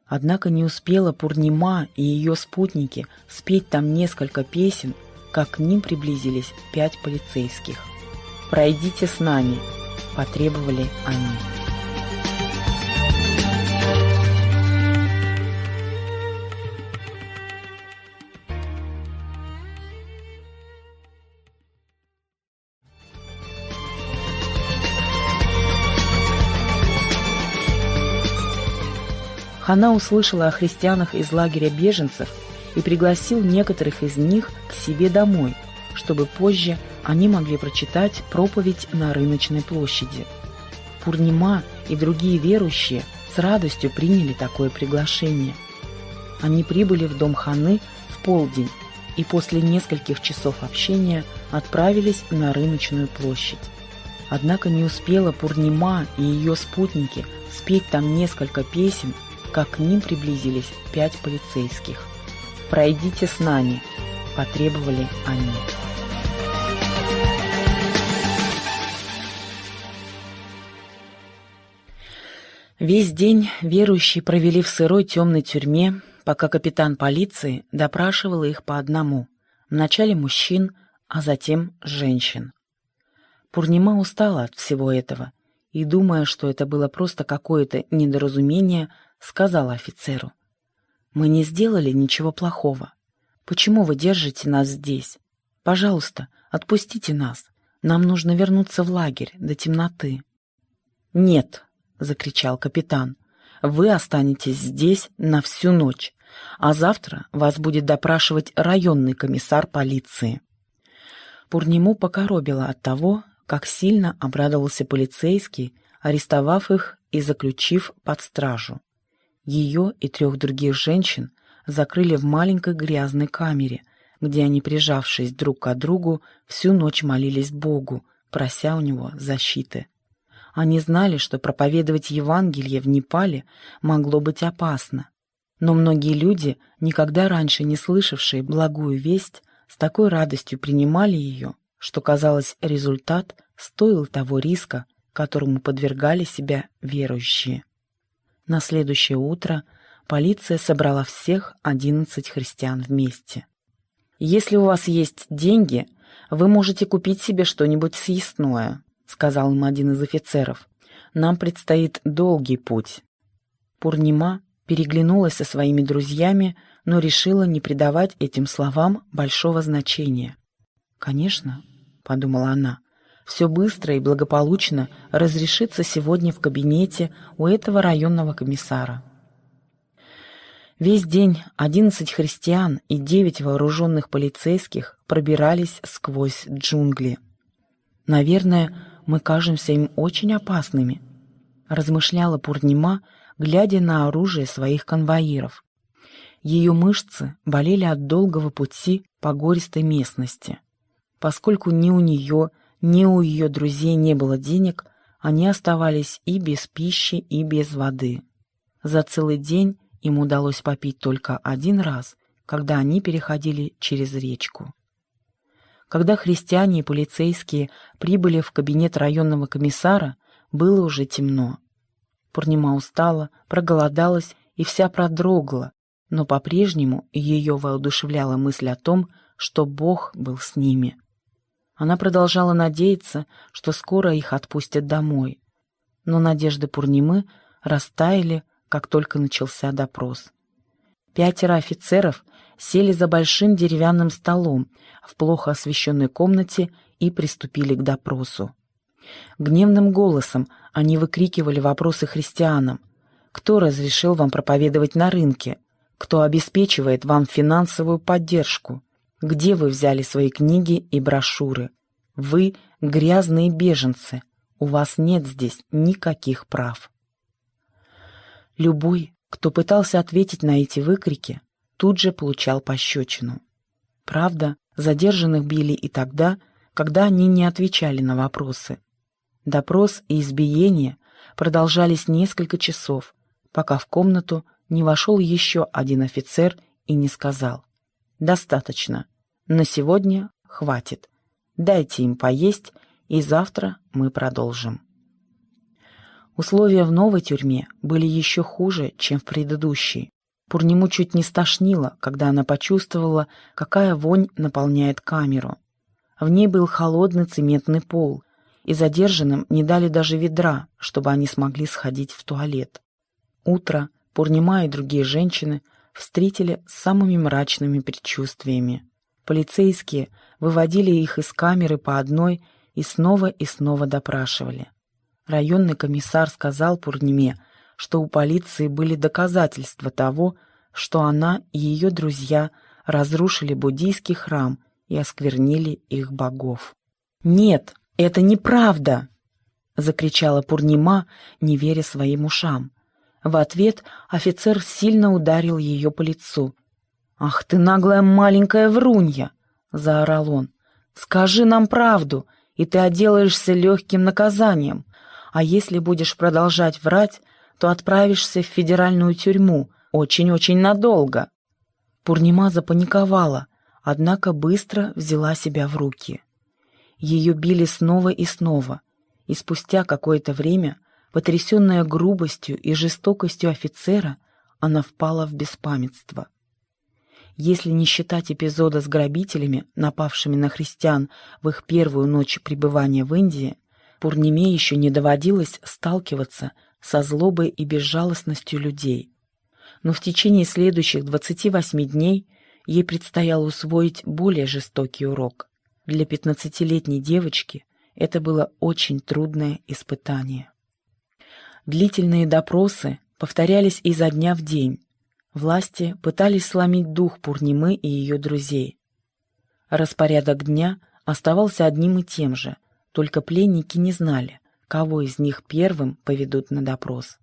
Однако не успела Пурнима и ее спутники спеть там несколько песен, как к ним приблизились пять полицейских. «Пройдите с нами», — потребовали они. Хана услышала о христианах из лагеря беженцев и пригласил некоторых из них к себе домой, чтобы позже они могли прочитать проповедь на рыночной площади. Пурнима и другие верующие с радостью приняли такое приглашение. Они прибыли в дом Ханы в полдень и после нескольких часов общения отправились на рыночную площадь. Однако не успела Пурнима и ее спутники спеть там несколько песен, как к ним приблизились пять полицейских. «Пройдите с нами», – потребовали они. Весь день верующие провели в сырой темной тюрьме, пока капитан полиции допрашивал их по одному, вначале мужчин, а затем женщин. Пурнима устала от всего этого и, думая, что это было просто какое-то недоразумение, сказала офицеру. «Мы не сделали ничего плохого. Почему вы держите нас здесь? Пожалуйста, отпустите нас. Нам нужно вернуться в лагерь до темноты». «Нет», — закричал капитан, — «вы останетесь здесь на всю ночь, а завтра вас будет допрашивать районный комиссар полиции». Пурниму покоробило от того, как сильно обрадовался полицейский, арестовав их и заключив под стражу. Ее и трех других женщин закрыли в маленькой грязной камере, где они, прижавшись друг к другу, всю ночь молились Богу, прося у него защиты. Они знали, что проповедовать Евангелие в Непале могло быть опасно. Но многие люди, никогда раньше не слышавшие благую весть, с такой радостью принимали ее, что, казалось, результат стоил того риска, которому подвергали себя верующие. На следующее утро полиция собрала всех одиннадцать христиан вместе. «Если у вас есть деньги, вы можете купить себе что-нибудь съестное», сказал им один из офицеров. «Нам предстоит долгий путь». Пурнима переглянулась со своими друзьями, но решила не придавать этим словам большого значения. «Конечно», — подумала она, — все быстро и благополучно разрешится сегодня в кабинете у этого районного комиссара. Весь день одиннадцать христиан и девять вооруженных полицейских пробирались сквозь джунгли. «Наверное, мы кажемся им очень опасными», — размышляла Пурнима, глядя на оружие своих конвоиров. Ее мышцы болели от долгого пути по гористой местности. Поскольку ни у нее, ни у ее друзей не было денег, они оставались и без пищи, и без воды. За целый день им удалось попить только один раз, когда они переходили через речку. Когда христиане и полицейские прибыли в кабинет районного комиссара, было уже темно. Пурнима устала, проголодалась и вся продрогла, но по-прежнему ее воодушевляла мысль о том, что Бог был с ними. Она продолжала надеяться, что скоро их отпустят домой. Но надежды Пурнимы растаяли, как только начался допрос. Пятеро офицеров сели за большим деревянным столом в плохо освещенной комнате и приступили к допросу. Гневным голосом они выкрикивали вопросы христианам. Кто разрешил вам проповедовать на рынке? Кто обеспечивает вам финансовую поддержку? Где вы взяли свои книги и брошюры? Вы — грязные беженцы. У вас нет здесь никаких прав. Любой, кто пытался ответить на эти выкрики, тут же получал пощечину. Правда, задержанных били и тогда, когда они не отвечали на вопросы. Допрос и избиение продолжались несколько часов, пока в комнату не вошел еще один офицер и не сказал «Достаточно. На сегодня хватит. Дайте им поесть, и завтра мы продолжим». Условия в новой тюрьме были еще хуже, чем в предыдущей. Пурниму чуть не стошнило, когда она почувствовала, какая вонь наполняет камеру. В ней был холодный цементный пол, и задержанным не дали даже ведра, чтобы они смогли сходить в туалет. Утро Пурнима и другие женщины встретили с самыми мрачными предчувствиями. Полицейские выводили их из камеры по одной и снова и снова допрашивали. Районный комиссар сказал Пурниме, что у полиции были доказательства того, что она и ее друзья разрушили буддийский храм и осквернили их богов. «Нет, это неправда!» — закричала Пурнима, не веря своим ушам. В ответ офицер сильно ударил ее по лицу. «Ах ты наглая маленькая врунья!» — заорал он. «Скажи нам правду, и ты отделаешься легким наказанием. А если будешь продолжать врать, то отправишься в федеральную тюрьму очень-очень надолго». Пурнима запаниковала, однако быстро взяла себя в руки. Ее били снова и снова, и спустя какое-то время, потрясенная грубостью и жестокостью офицера, она впала в беспамятство. Если не считать эпизода с грабителями, напавшими на христиан в их первую ночь пребывания в Индии, Пурниме еще не доводилось сталкиваться со злобой и безжалостностью людей. Но в течение следующих 28 дней ей предстояло усвоить более жестокий урок. Для пятнадцатилетней девочки это было очень трудное испытание. Длительные допросы повторялись изо дня в день. Власти пытались сломить дух Пурнимы и ее друзей. Распорядок дня оставался одним и тем же, только пленники не знали, кого из них первым поведут на допрос.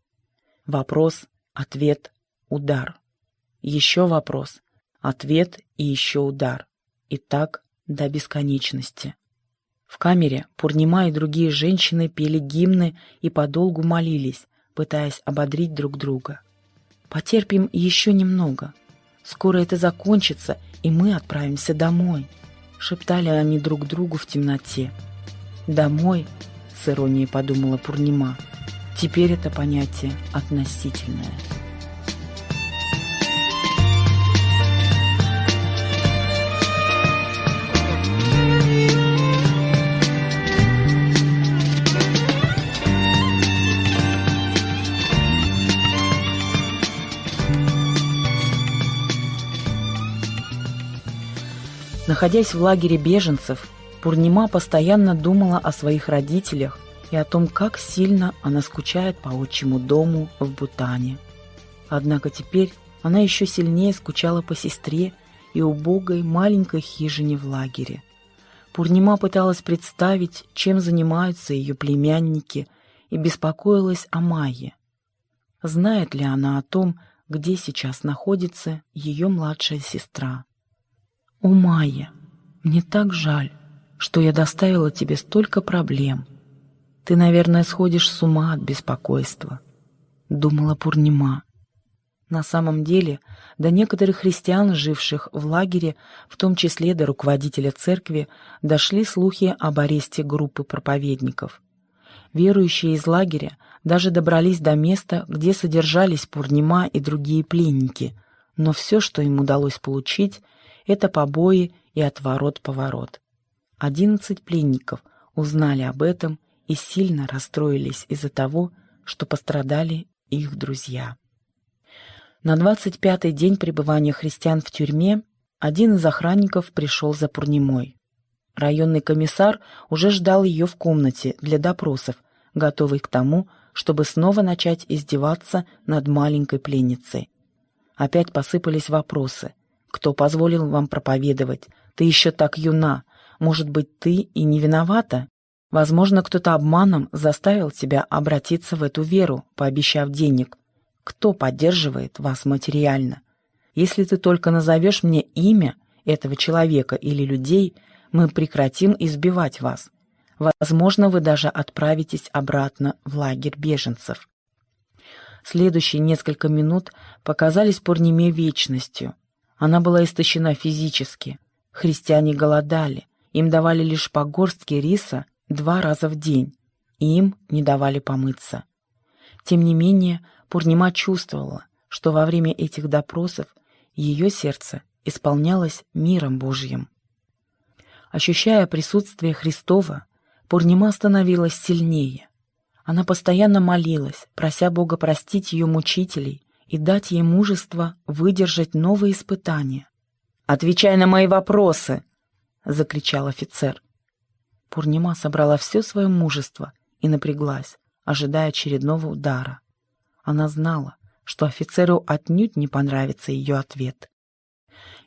Вопрос, ответ, удар. Еще вопрос, ответ и еще удар. И так до бесконечности. В камере Пурнима и другие женщины пели гимны и подолгу молились, пытаясь ободрить друг друга. «Потерпим еще немного. Скоро это закончится, и мы отправимся домой», — шептали они друг другу в темноте. «Домой», — с иронией подумала Пурнима, — «теперь это понятие относительное». Находясь в лагере беженцев, Пурнима постоянно думала о своих родителях и о том, как сильно она скучает по отчему дому в Бутане. Однако теперь она еще сильнее скучала по сестре и убогой маленькой хижине в лагере. Пурнима пыталась представить, чем занимаются ее племянники, и беспокоилась о Майе. Знает ли она о том, где сейчас находится ее младшая сестра? «О, Майя, мне так жаль, что я доставила тебе столько проблем. Ты, наверное, сходишь с ума от беспокойства», — думала Пурнима. На самом деле, до некоторых христиан, живших в лагере, в том числе до руководителя церкви, дошли слухи об аресте группы проповедников. Верующие из лагеря даже добрались до места, где содержались Пурнима и другие пленники, но все, что им удалось получить — это побои и отворот-поворот. Одиннадцать пленников узнали об этом и сильно расстроились из-за того, что пострадали их друзья. На двадцать пятый день пребывания христиан в тюрьме один из охранников пришел за Пурнимой. Районный комиссар уже ждал ее в комнате для допросов, готовый к тому, чтобы снова начать издеваться над маленькой пленницей. Опять посыпались вопросы. «Кто позволил вам проповедовать? Ты еще так юна. Может быть, ты и не виновата? Возможно, кто-то обманом заставил тебя обратиться в эту веру, пообещав денег. Кто поддерживает вас материально? Если ты только назовешь мне имя этого человека или людей, мы прекратим избивать вас. Возможно, вы даже отправитесь обратно в лагерь беженцев. Следующие несколько минут показались Пурниме вечностью. Она была истощена физически. Христиане голодали. Им давали лишь по горстке риса два раза в день. И им не давали помыться. Тем не менее, Пурнима чувствовала, что во время этих допросов ее сердце исполнялось миром Божьим. Ощущая присутствие Христова, Пурнима становилась сильнее. Она постоянно молилась, прося Бога простить ее мучителей и дать ей мужество выдержать новые испытания. «Отвечай на мои вопросы!» — закричал офицер. Пурнима собрала все свое мужество и напряглась, ожидая очередного удара. Она знала, что офицеру отнюдь не понравится ее ответ.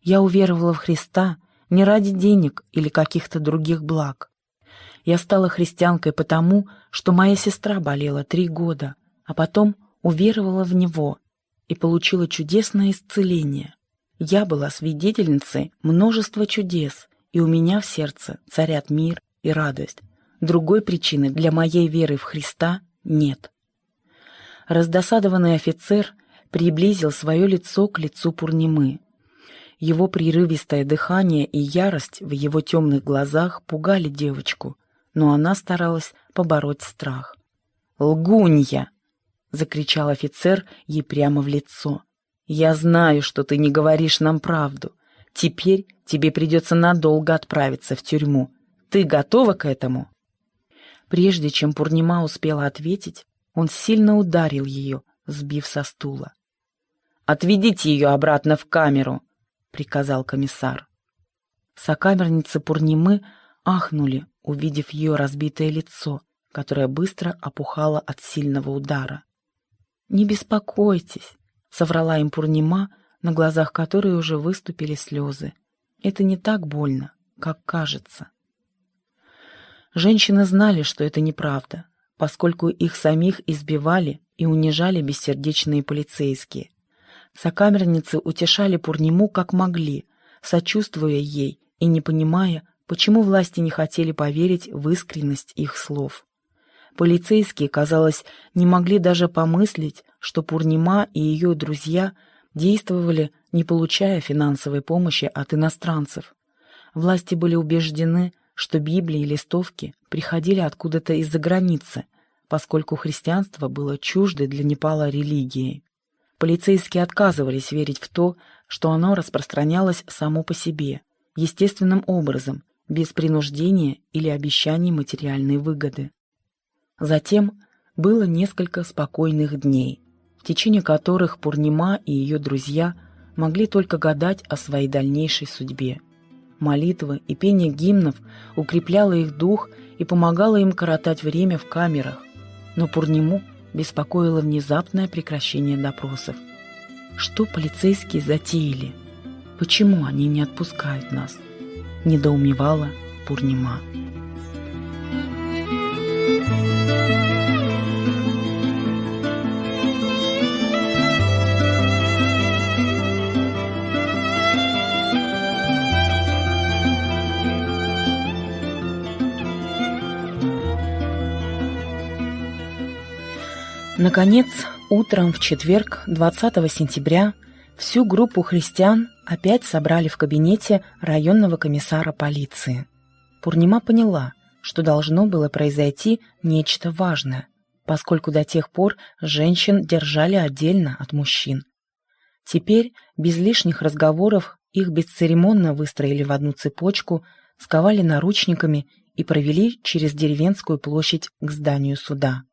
«Я уверовала в Христа не ради денег или каких-то других благ. Я стала христианкой потому, что моя сестра болела три года, а потом уверовала в Него и получила чудесное исцеление. Я была свидетельницей множества чудес, и у меня в сердце царят мир и радость. Другой причины для моей веры в Христа нет. Раздосадованный офицер приблизил свое лицо к лицу Пурнимы. Его прерывистое дыхание и ярость в его темных глазах пугали девочку, но она старалась побороть страх. «Лгунья!» — закричал офицер ей прямо в лицо. «Я знаю, что ты не говоришь нам правду. Теперь тебе придется надолго отправиться в тюрьму. Ты готова к этому?» Прежде чем Пурнима успела ответить, он сильно ударил ее, сбив со стула. «Отведите ее обратно в камеру!» — приказал комиссар. Сокамерницы Пурнимы ахнули, увидев ее разбитое лицо, которое быстро опухало от сильного удара. «Не беспокойтесь», — соврала им Пурнима, на глазах которой уже выступили слезы. «Это не так больно, как кажется». Женщины знали, что это неправда, поскольку их самих избивали и унижали бессердечные полицейские. Сокамерницы утешали Пурниму как могли, сочувствуя ей и не понимая, почему власти не хотели поверить в искренность их слов. Полицейские, казалось, не могли даже помыслить, что Пурнима и ее друзья действовали, не получая финансовой помощи от иностранцев. Власти были убеждены, что Библии и листовки приходили откуда-то из-за границы, поскольку христианство было чуждой для Непала религией. Полицейские отказывались верить в то, что оно распространялось само по себе, естественным образом, без принуждения или обещаний материальной выгоды. Затем было несколько спокойных дней, в течение которых Пурнима и ее друзья могли только гадать о своей дальнейшей судьбе. Молитва и пение гимнов укрепляло их дух и помогало им коротать время в камерах, но Пурниму беспокоило внезапное прекращение допросов. Что полицейские затеяли? Почему они не отпускают нас? Недоумевала Пурнима. Наконец, утром в четверг, 20 сентября, всю группу христиан опять собрали в кабинете районного комиссара полиции. Пурнима поняла, что должно было произойти нечто важное, поскольку до тех пор женщин держали отдельно от мужчин. Теперь, без лишних разговоров, их бесцеремонно выстроили в одну цепочку, сковали наручниками и провели через деревенскую площадь к зданию суда.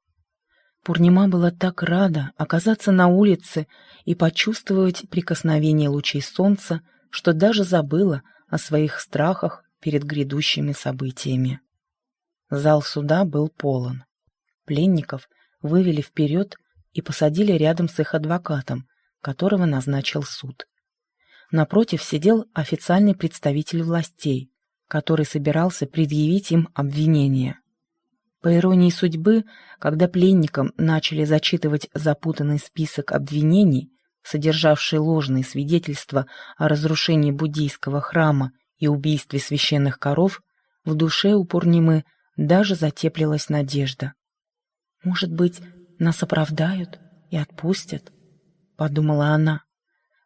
Пурнима была так рада оказаться на улице и почувствовать прикосновение лучей солнца, что даже забыла о своих страхах перед грядущими событиями. Зал суда был полон. Пленников вывели вперед и посадили рядом с их адвокатом, которого назначил суд. Напротив сидел официальный представитель властей, который собирался предъявить им обвинение. По иронии судьбы, когда пленникам начали зачитывать запутанный список обвинений, содержавший ложные свидетельства о разрушении буддийского храма и убийстве священных коров, в душе у Пурнимы даже затеплилась надежда. «Может быть, нас оправдают и отпустят?» — подумала она.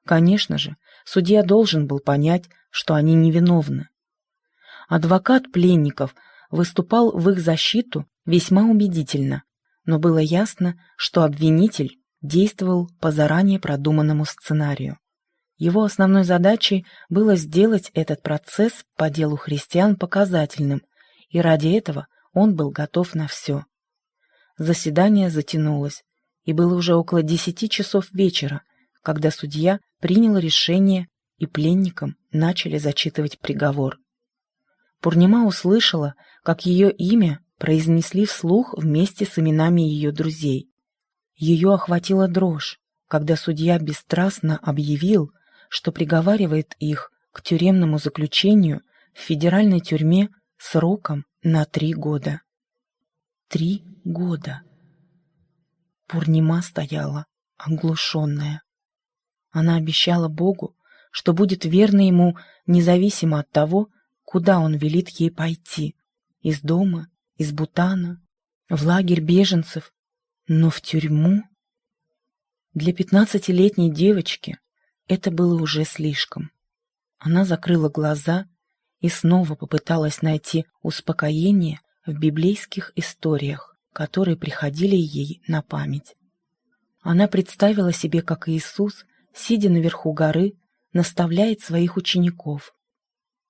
Конечно же, судья должен был понять, что они невиновны. Адвокат пленников выступал в их защиту весьма убедительно, но было ясно, что обвинитель действовал по заранее продуманному сценарию. Его основной задачей было сделать этот процесс по делу христиан показательным, и ради этого он был готов на все. Заседание затянулось, и было уже около десяти часов вечера, когда судья принял решение и пленникам начали зачитывать приговор. Пурнима услышала, как ее имя произнесли вслух вместе с именами ее друзей. Ее охватила дрожь, когда судья бесстрастно объявил, что приговаривает их к тюремному заключению в федеральной тюрьме сроком на три года. Три года. Пурнима стояла, оглушенная. Она обещала Богу, что будет верна ему независимо от того, куда он велит ей пойти. Из дома, из Бутана, в лагерь беженцев, но в тюрьму. Для пятнадцатилетней девочки это было уже слишком. Она закрыла глаза и снова попыталась найти успокоение в библейских историях, которые приходили ей на память. Она представила себе, как Иисус, сидя наверху горы, наставляет своих учеников.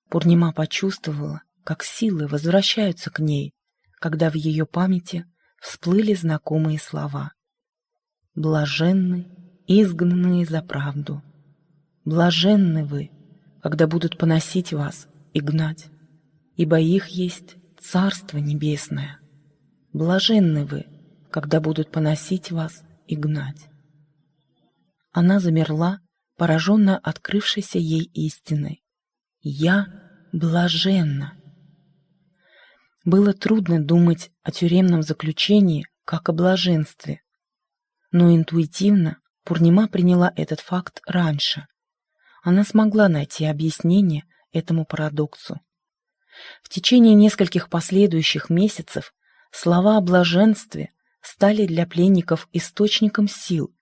Пурнима почувствовала, как силы возвращаются к ней, когда в ее памяти всплыли знакомые слова. «Блаженны, изгнанные за правду. Блаженны вы, когда будут поносить вас и гнать, ибо их есть Царство Небесное. Блаженны вы, когда будут поносить вас и гнать». Она замерла, пораженно открывшейся ей истиной. «Я блаженна!» Было трудно думать о тюремном заключении как о блаженстве, но интуитивно Пурнима приняла этот факт раньше. Она смогла найти объяснение этому парадоксу. В течение нескольких последующих месяцев слова о блаженстве стали для пленников источником сил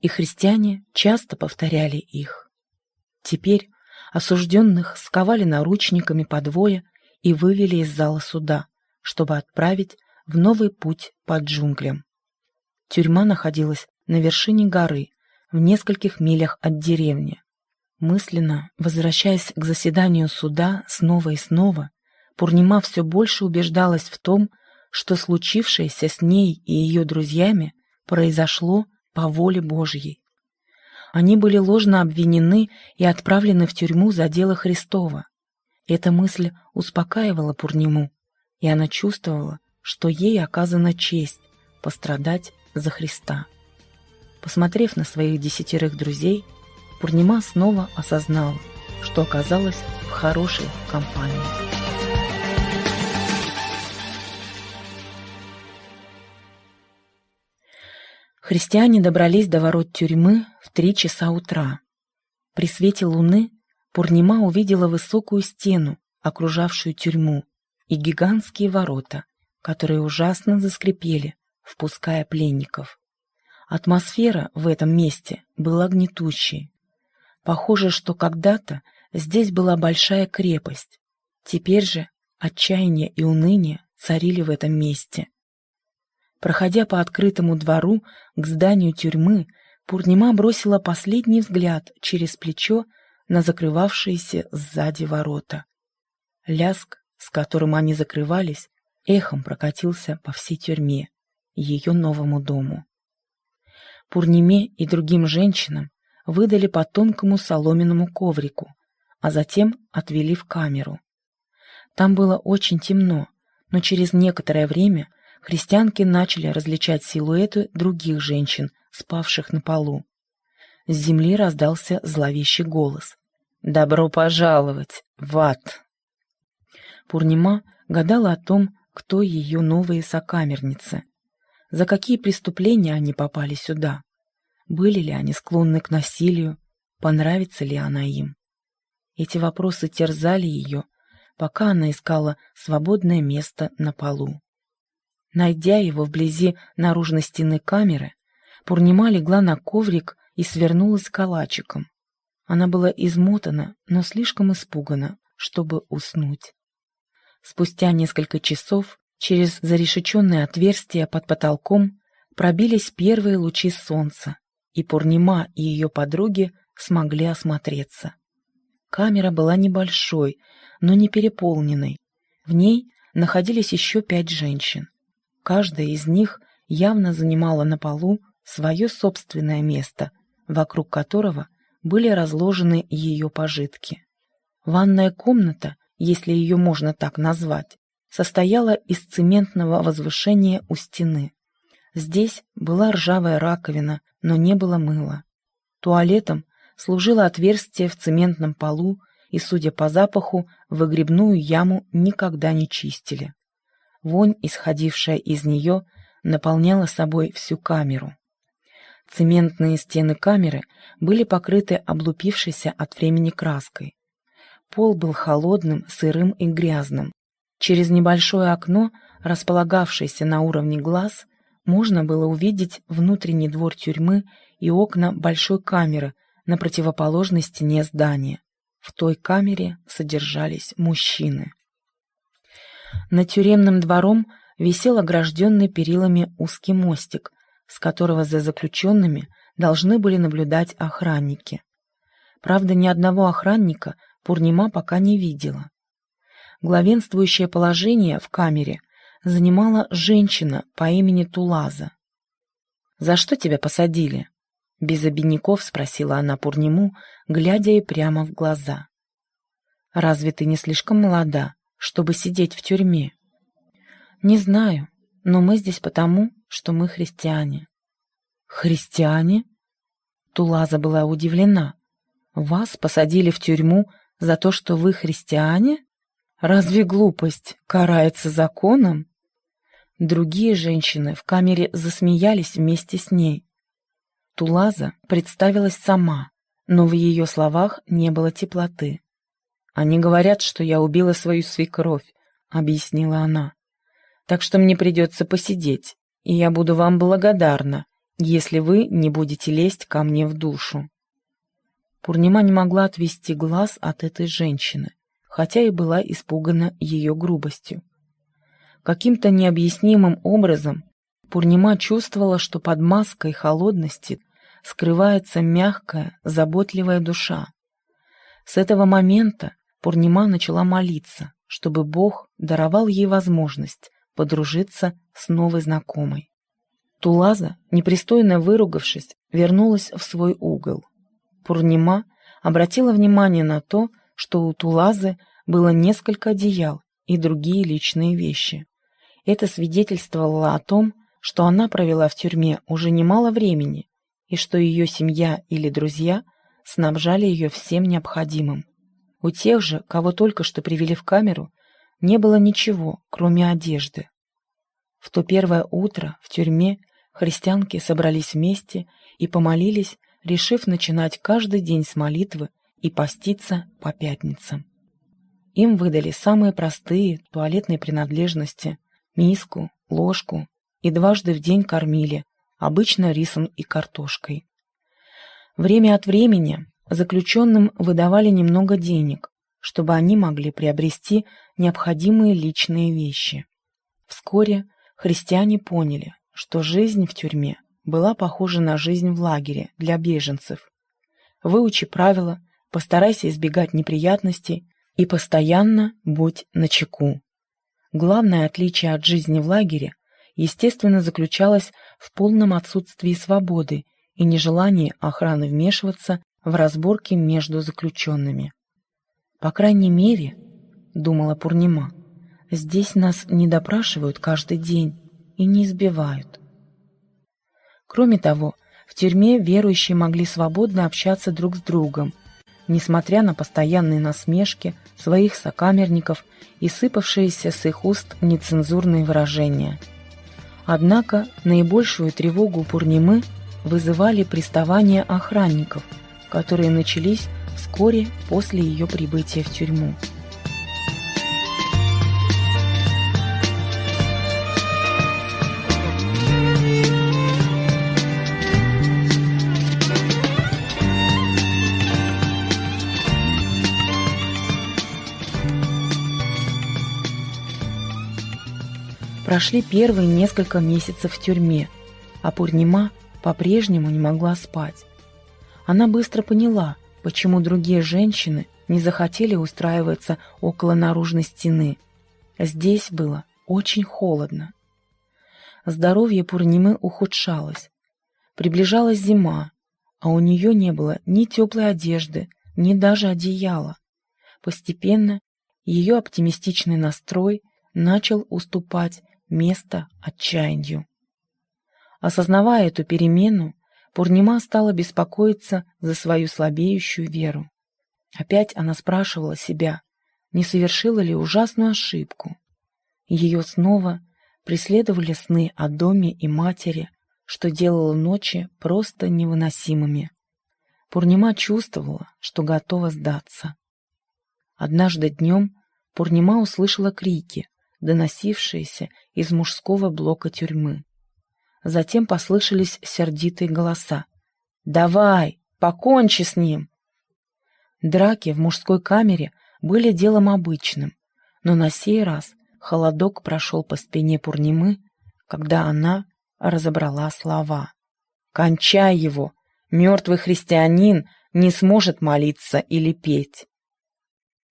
и христиане часто повторяли их. Теперь осужденных сковали наручниками по двое и вывели из зала суда, чтобы отправить в новый путь по джунглям. Тюрьма находилась на вершине горы, в нескольких милях от деревни. Мысленно, возвращаясь к заседанию суда снова и снова, Пурнима все больше убеждалась в том, что случившееся с ней и ее друзьями произошло по воле Божьей. Они были ложно обвинены и отправлены в тюрьму за дело Христова. Эта мысль успокаивала Пурниму, и она чувствовала, что ей оказана честь пострадать за Христа. Посмотрев на своих десятерых друзей, Пурнима снова осознала, что оказалась в хорошей компании. Христиане добрались до ворот тюрьмы в три часа утра. При свете луны Пурнима увидела высокую стену, окружавшую тюрьму, и гигантские ворота, которые ужасно заскрипели, впуская пленников. Атмосфера в этом месте была гнетущей. Похоже, что когда-то здесь была большая крепость. Теперь же отчаяние и уныние царили в этом месте. Проходя по открытому двору к зданию тюрьмы, Пурнима бросила последний взгляд через плечо на закрывавшиеся сзади ворота. Ляск, с которым они закрывались, эхом прокатился по всей тюрьме, ее новому дому. Пурниме и другим женщинам выдали по тонкому соломенному коврику, а затем отвели в камеру. Там было очень темно, но через некоторое время христианки начали различать силуэты других женщин, спавших на полу. С земли раздался зловещий голос. «Добро пожаловать в ад!» Пурнима гадала о том, кто ее новые сокамерницы, за какие преступления они попали сюда, были ли они склонны к насилию, понравится ли она им. Эти вопросы терзали ее, пока она искала свободное место на полу. Найдя его вблизи наружной стены камеры, Пурнима легла на коврик и свернулась калачиком. Она была измотана, но слишком испугана, чтобы уснуть. Спустя несколько часов через зарешеченное отверстие под потолком пробились первые лучи солнца, и Пурнима и ее подруги смогли осмотреться. Камера была небольшой, но не переполненной. В ней находились еще пять женщин. Каждая из них явно занимала на полу свое собственное место, вокруг которого были разложены ее пожитки. Ванная комната, если ее можно так назвать, состояла из цементного возвышения у стены. Здесь была ржавая раковина, но не было мыла. Туалетом служило отверстие в цементном полу, и, судя по запаху, выгребную яму никогда не чистили. Вонь, исходившая из нее, наполняла собой всю камеру. Цементные стены камеры были покрыты облупившейся от времени краской. Пол был холодным, сырым и грязным. Через небольшое окно, располагавшееся на уровне глаз, можно было увидеть внутренний двор тюрьмы и окна большой камеры на противоположной стене здания. В той камере содержались мужчины. На тюремным двором висел огражденный перилами узкий мостик, с которого за заключенными должны были наблюдать охранники. Правда, ни одного охранника Пурнима пока не видела. Главенствующее положение в камере занимала женщина по имени Тулаза. «За что тебя посадили?» Без обиняков спросила она Пурниму, глядя ей прямо в глаза. «Разве ты не слишком молода, чтобы сидеть в тюрьме?» «Не знаю, но мы здесь потому, что мы христиане». «Христиане?» Тулаза была удивлена. «Вас посадили в тюрьму за то, что вы христиане? Разве глупость карается законом?» Другие женщины в камере засмеялись вместе с ней. Тулаза представилась сама, но в ее словах не было теплоты. «Они говорят, что я убила свою свекровь», — объяснила она. «Так что мне придется посидеть, и я буду вам благодарна, если вы не будете лезть ко мне в душу». Пурнима не могла отвести глаз от этой женщины, хотя и была испугана ее грубостью. Каким-то необъяснимым образом Пурнима чувствовала, что под маской холодности скрывается мягкая, заботливая душа. С этого момента Пурнима начала молиться, чтобы Бог даровал ей возможность подружиться с новой знакомой. Тулаза, непристойно выругавшись, вернулась в свой угол. Пурнима обратила внимание на то, что у Тулазы было несколько одеял и другие личные вещи. Это свидетельствовало о том, что она провела в тюрьме уже немало времени и что ее семья или друзья снабжали ее всем необходимым. У тех же, кого только что привели в камеру, не было ничего, кроме одежды. В то первое утро в тюрьме христианки собрались вместе и помолились, решив начинать каждый день с молитвы и поститься по пятницам. Им выдали самые простые туалетные принадлежности, миску, ложку и дважды в день кормили, обычно рисом и картошкой. Время от времени заключенным выдавали немного денег, чтобы они могли приобрести необходимые личные вещи. Вскоре христиане поняли, что жизнь в тюрьме была похожа на жизнь в лагере для беженцев. Выучи правила, постарайся избегать неприятностей и постоянно будь начеку. Главное отличие от жизни в лагере, естественно, заключалось в полном отсутствии свободы и нежелании охраны вмешиваться в разборки между заключенными. По крайней мере, — думала Пурнима. «Здесь нас не допрашивают каждый день и не избивают». Кроме того, в тюрьме верующие могли свободно общаться друг с другом, несмотря на постоянные насмешки своих сокамерников и сыпавшиеся с их уст нецензурные выражения. Однако наибольшую тревогу Пурнимы вызывали приставания охранников, которые начались вскоре после ее прибытия в тюрьму. Прошли первые несколько месяцев в тюрьме, а Пурнима по-прежнему не могла спать. Она быстро поняла, почему другие женщины не захотели устраиваться около наружной стены. Здесь было очень холодно. Здоровье Пурнимы ухудшалось. Приближалась зима, а у нее не было ни теплой одежды, ни даже одеяла. Постепенно ее оптимистичный настрой начал уступать место отчаянию. Осознавая эту перемену, Пурнима стала беспокоиться за свою слабеющую веру. Опять она спрашивала себя, не совершила ли ужасную ошибку. Ее снова преследовали сны о доме и матери, что делало ночи просто невыносимыми. Пурнима чувствовала, что готова сдаться. Однажды днем Пурнима услышала крики, доносившиеся из мужского блока тюрьмы. Затем послышались сердитые голоса. «Давай, покончи с ним!» Драки в мужской камере были делом обычным, но на сей раз холодок прошел по спине Пурнимы, когда она разобрала слова. «Кончай его! Мертвый христианин не сможет молиться или петь!»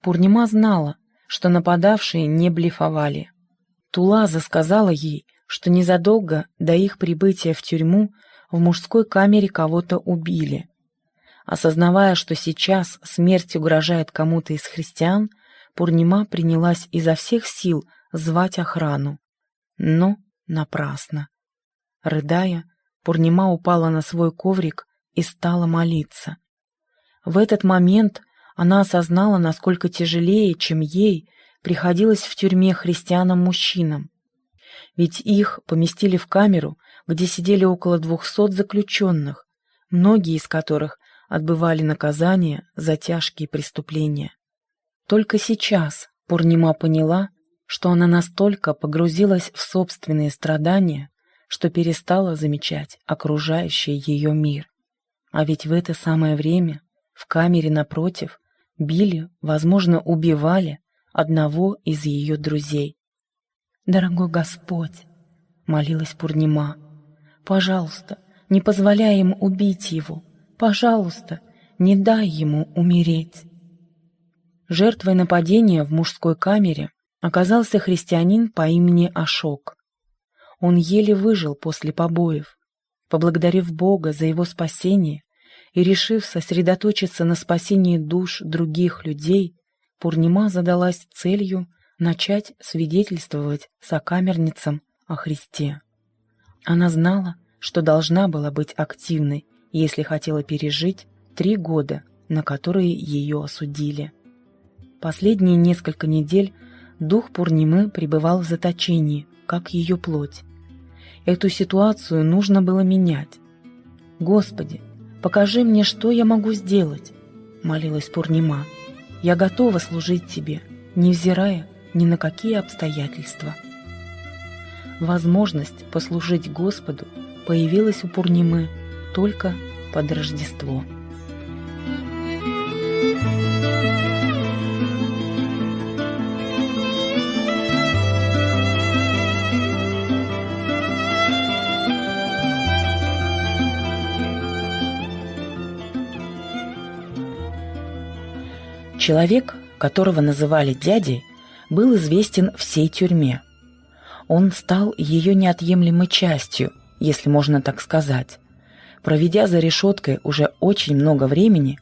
Пурнима знала, что нападавшие не блефовали. Тулаза сказала ей, что незадолго до их прибытия в тюрьму в мужской камере кого-то убили. Осознавая, что сейчас смерть угрожает кому-то из христиан, Пурнима принялась изо всех сил звать охрану. Но напрасно. Рыдая, Пурнима упала на свой коврик и стала молиться. В этот момент она осознала, насколько тяжелее, чем ей, приходилось в тюрьме христианам-мужчинам. Ведь их поместили в камеру, где сидели около двухсот заключенных, многие из которых отбывали наказание за тяжкие преступления. Только сейчас Пурнима поняла, что она настолько погрузилась в собственные страдания, что перестала замечать окружающий ее мир. А ведь в это самое время в камере напротив били, возможно, убивали одного из ее друзей. «Дорогой Господь!» — молилась Пурнима. «Пожалуйста, не позволяй им убить его. Пожалуйста, не дай ему умереть». Жертвой нападения в мужской камере оказался христианин по имени Ашок. Он еле выжил после побоев. Поблагодарив Бога за его спасение, и, решив сосредоточиться на спасении душ других людей, Пурнима задалась целью начать свидетельствовать сокамерницам о Христе. Она знала, что должна была быть активной, если хотела пережить три года, на которые ее осудили. Последние несколько недель дух Пурнимы пребывал в заточении, как ее плоть. Эту ситуацию нужно было менять. Господи, Покажи мне, что я могу сделать», — молилась Пурнима. «Я готова служить тебе, невзирая ни на какие обстоятельства». Возможность послужить Господу появилась у Пурнимы только под Рождество. Человек, которого называли дядей, был известен всей тюрьме. Он стал ее неотъемлемой частью, если можно так сказать. Проведя за решеткой уже очень много времени,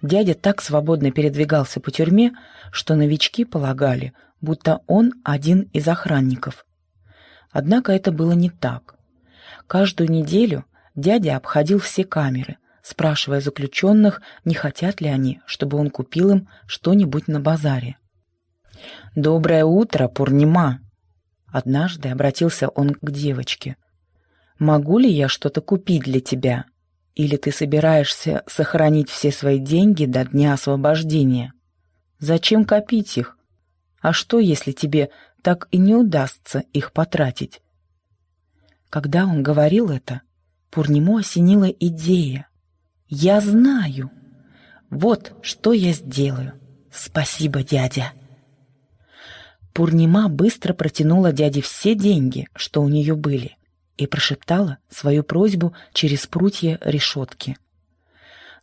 Дядя так свободно передвигался по тюрьме, что новички полагали, будто он один из охранников. Однако это было не так. Каждую неделю дядя обходил все камеры, спрашивая заключенных, не хотят ли они, чтобы он купил им что-нибудь на базаре. «Доброе утро, Пурнима!» Однажды обратился он к девочке. «Могу ли я что-то купить для тебя? Или ты собираешься сохранить все свои деньги до дня освобождения? Зачем копить их? А что, если тебе так и не удастся их потратить?» Когда он говорил это, Пурниму осенила идея. «Я знаю! Вот что я сделаю! Спасибо, дядя!» Пурнима быстро протянула дяде все деньги, что у нее были, и прошептала свою просьбу через прутья решетки.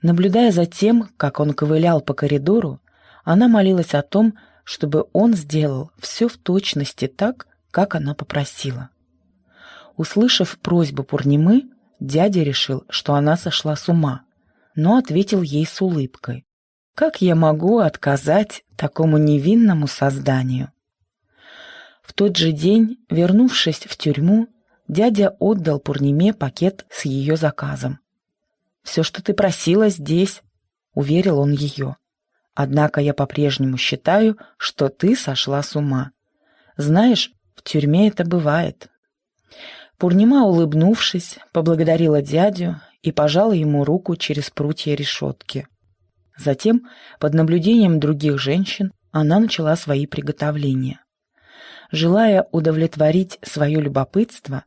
Наблюдая за тем, как он ковылял по коридору, она молилась о том, чтобы он сделал все в точности так, как она попросила. Услышав просьбу Пурнимы, дядя решил, что она сошла с ума, но ответил ей с улыбкой. «Как я могу отказать такому невинному созданию?» В тот же день, вернувшись в тюрьму, дядя отдал Пурниме пакет с ее заказом. «Все, что ты просила здесь», — уверил он ее. «Однако я по-прежнему считаю, что ты сошла с ума. Знаешь, в тюрьме это бывает». Пурнима, улыбнувшись, поблагодарила дядю и пожала ему руку через прутья решетки. Затем, под наблюдением других женщин, она начала свои приготовления. Желая удовлетворить свое любопытство,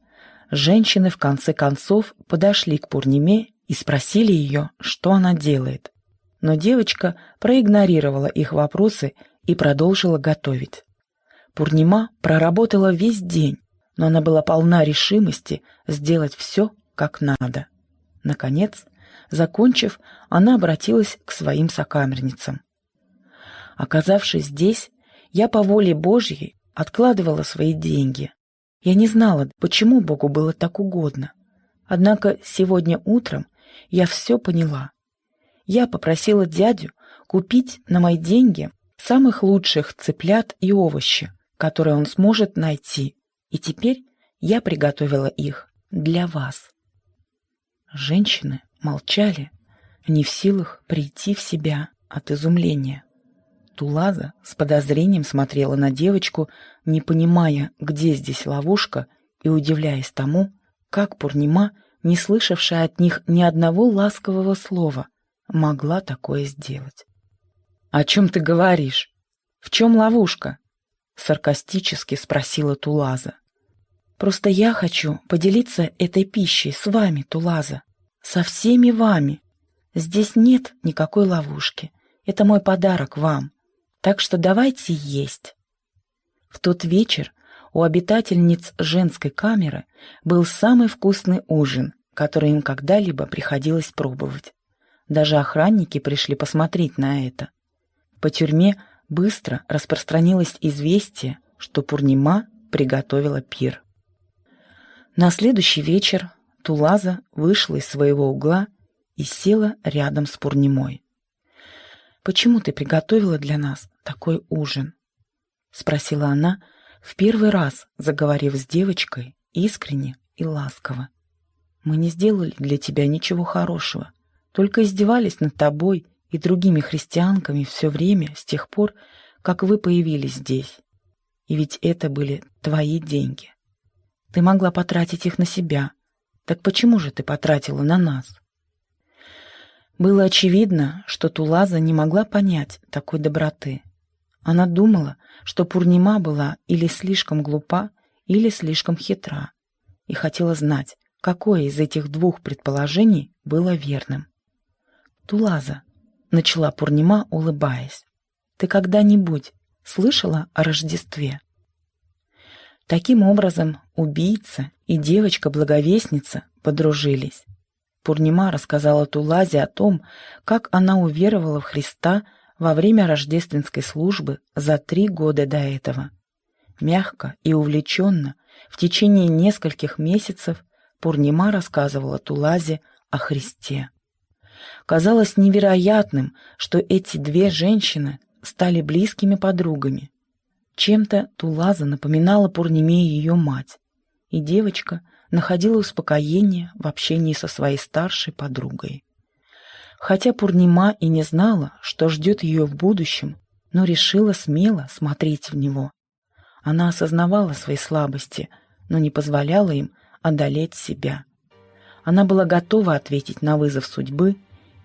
женщины в конце концов подошли к Пурниме и спросили ее, что она делает. Но девочка проигнорировала их вопросы и продолжила готовить. Пурнима проработала весь день, но она была полна решимости сделать все, как надо. Наконец, закончив, она обратилась к своим сокамерницам. Оказавшись здесь, я по воле Божьей откладывала свои деньги. Я не знала, почему Богу было так угодно. Однако сегодня утром я все поняла. Я попросила дядю купить на мои деньги самых лучших цыплят и овощи, которые он сможет найти, и теперь я приготовила их для вас. Женщины молчали, не в силах прийти в себя от изумления. Тулаза с подозрением смотрела на девочку, не понимая, где здесь ловушка, и удивляясь тому, как Пурнима, не слышавшая от них ни одного ласкового слова, могла такое сделать. «О чем ты говоришь? В чем ловушка?» — саркастически спросила Тулаза. «Просто я хочу поделиться этой пищей с вами, Тулаза, со всеми вами. Здесь нет никакой ловушки. Это мой подарок вам. Так что давайте есть. В тот вечер у обитательниц женской камеры был самый вкусный ужин, который им когда-либо приходилось пробовать. Даже охранники пришли посмотреть на это. По тюрьме быстро распространилось известие, что Пурнима приготовила пир. На следующий вечер Тулаза вышла из своего угла и села рядом с Пурнимой. «Почему ты приготовила для нас такой ужин?» — спросила она, в первый раз заговорив с девочкой искренне и ласково. «Мы не сделали для тебя ничего хорошего, только издевались над тобой и другими христианками все время с тех пор, как вы появились здесь. И ведь это были твои деньги. Ты могла потратить их на себя. Так почему же ты потратила на нас?» Было очевидно, что Тулаза не могла понять такой доброты. Она думала, что Пурнима была или слишком глупа, или слишком хитра, и хотела знать, какое из этих двух предположений было верным. «Тулаза», — начала Пурнима, улыбаясь, — «ты когда-нибудь слышала о Рождестве?» Таким образом, убийца и девочка-благовестница подружились. Пурнима рассказала Тулазе о том, как она уверовала в Христа во время рождественской службы за три года до этого. Мягко и увлеченно в течение нескольких месяцев Пурнима рассказывала Тулазе о Христе. Казалось невероятным, что эти две женщины стали близкими подругами. Чем-то Тулаза напоминала Пурниме ее мать, и девочка находила успокоение в общении со своей старшей подругой. Хотя Пурнима и не знала, что ждет ее в будущем, но решила смело смотреть в него. Она осознавала свои слабости, но не позволяла им одолеть себя. Она была готова ответить на вызов судьбы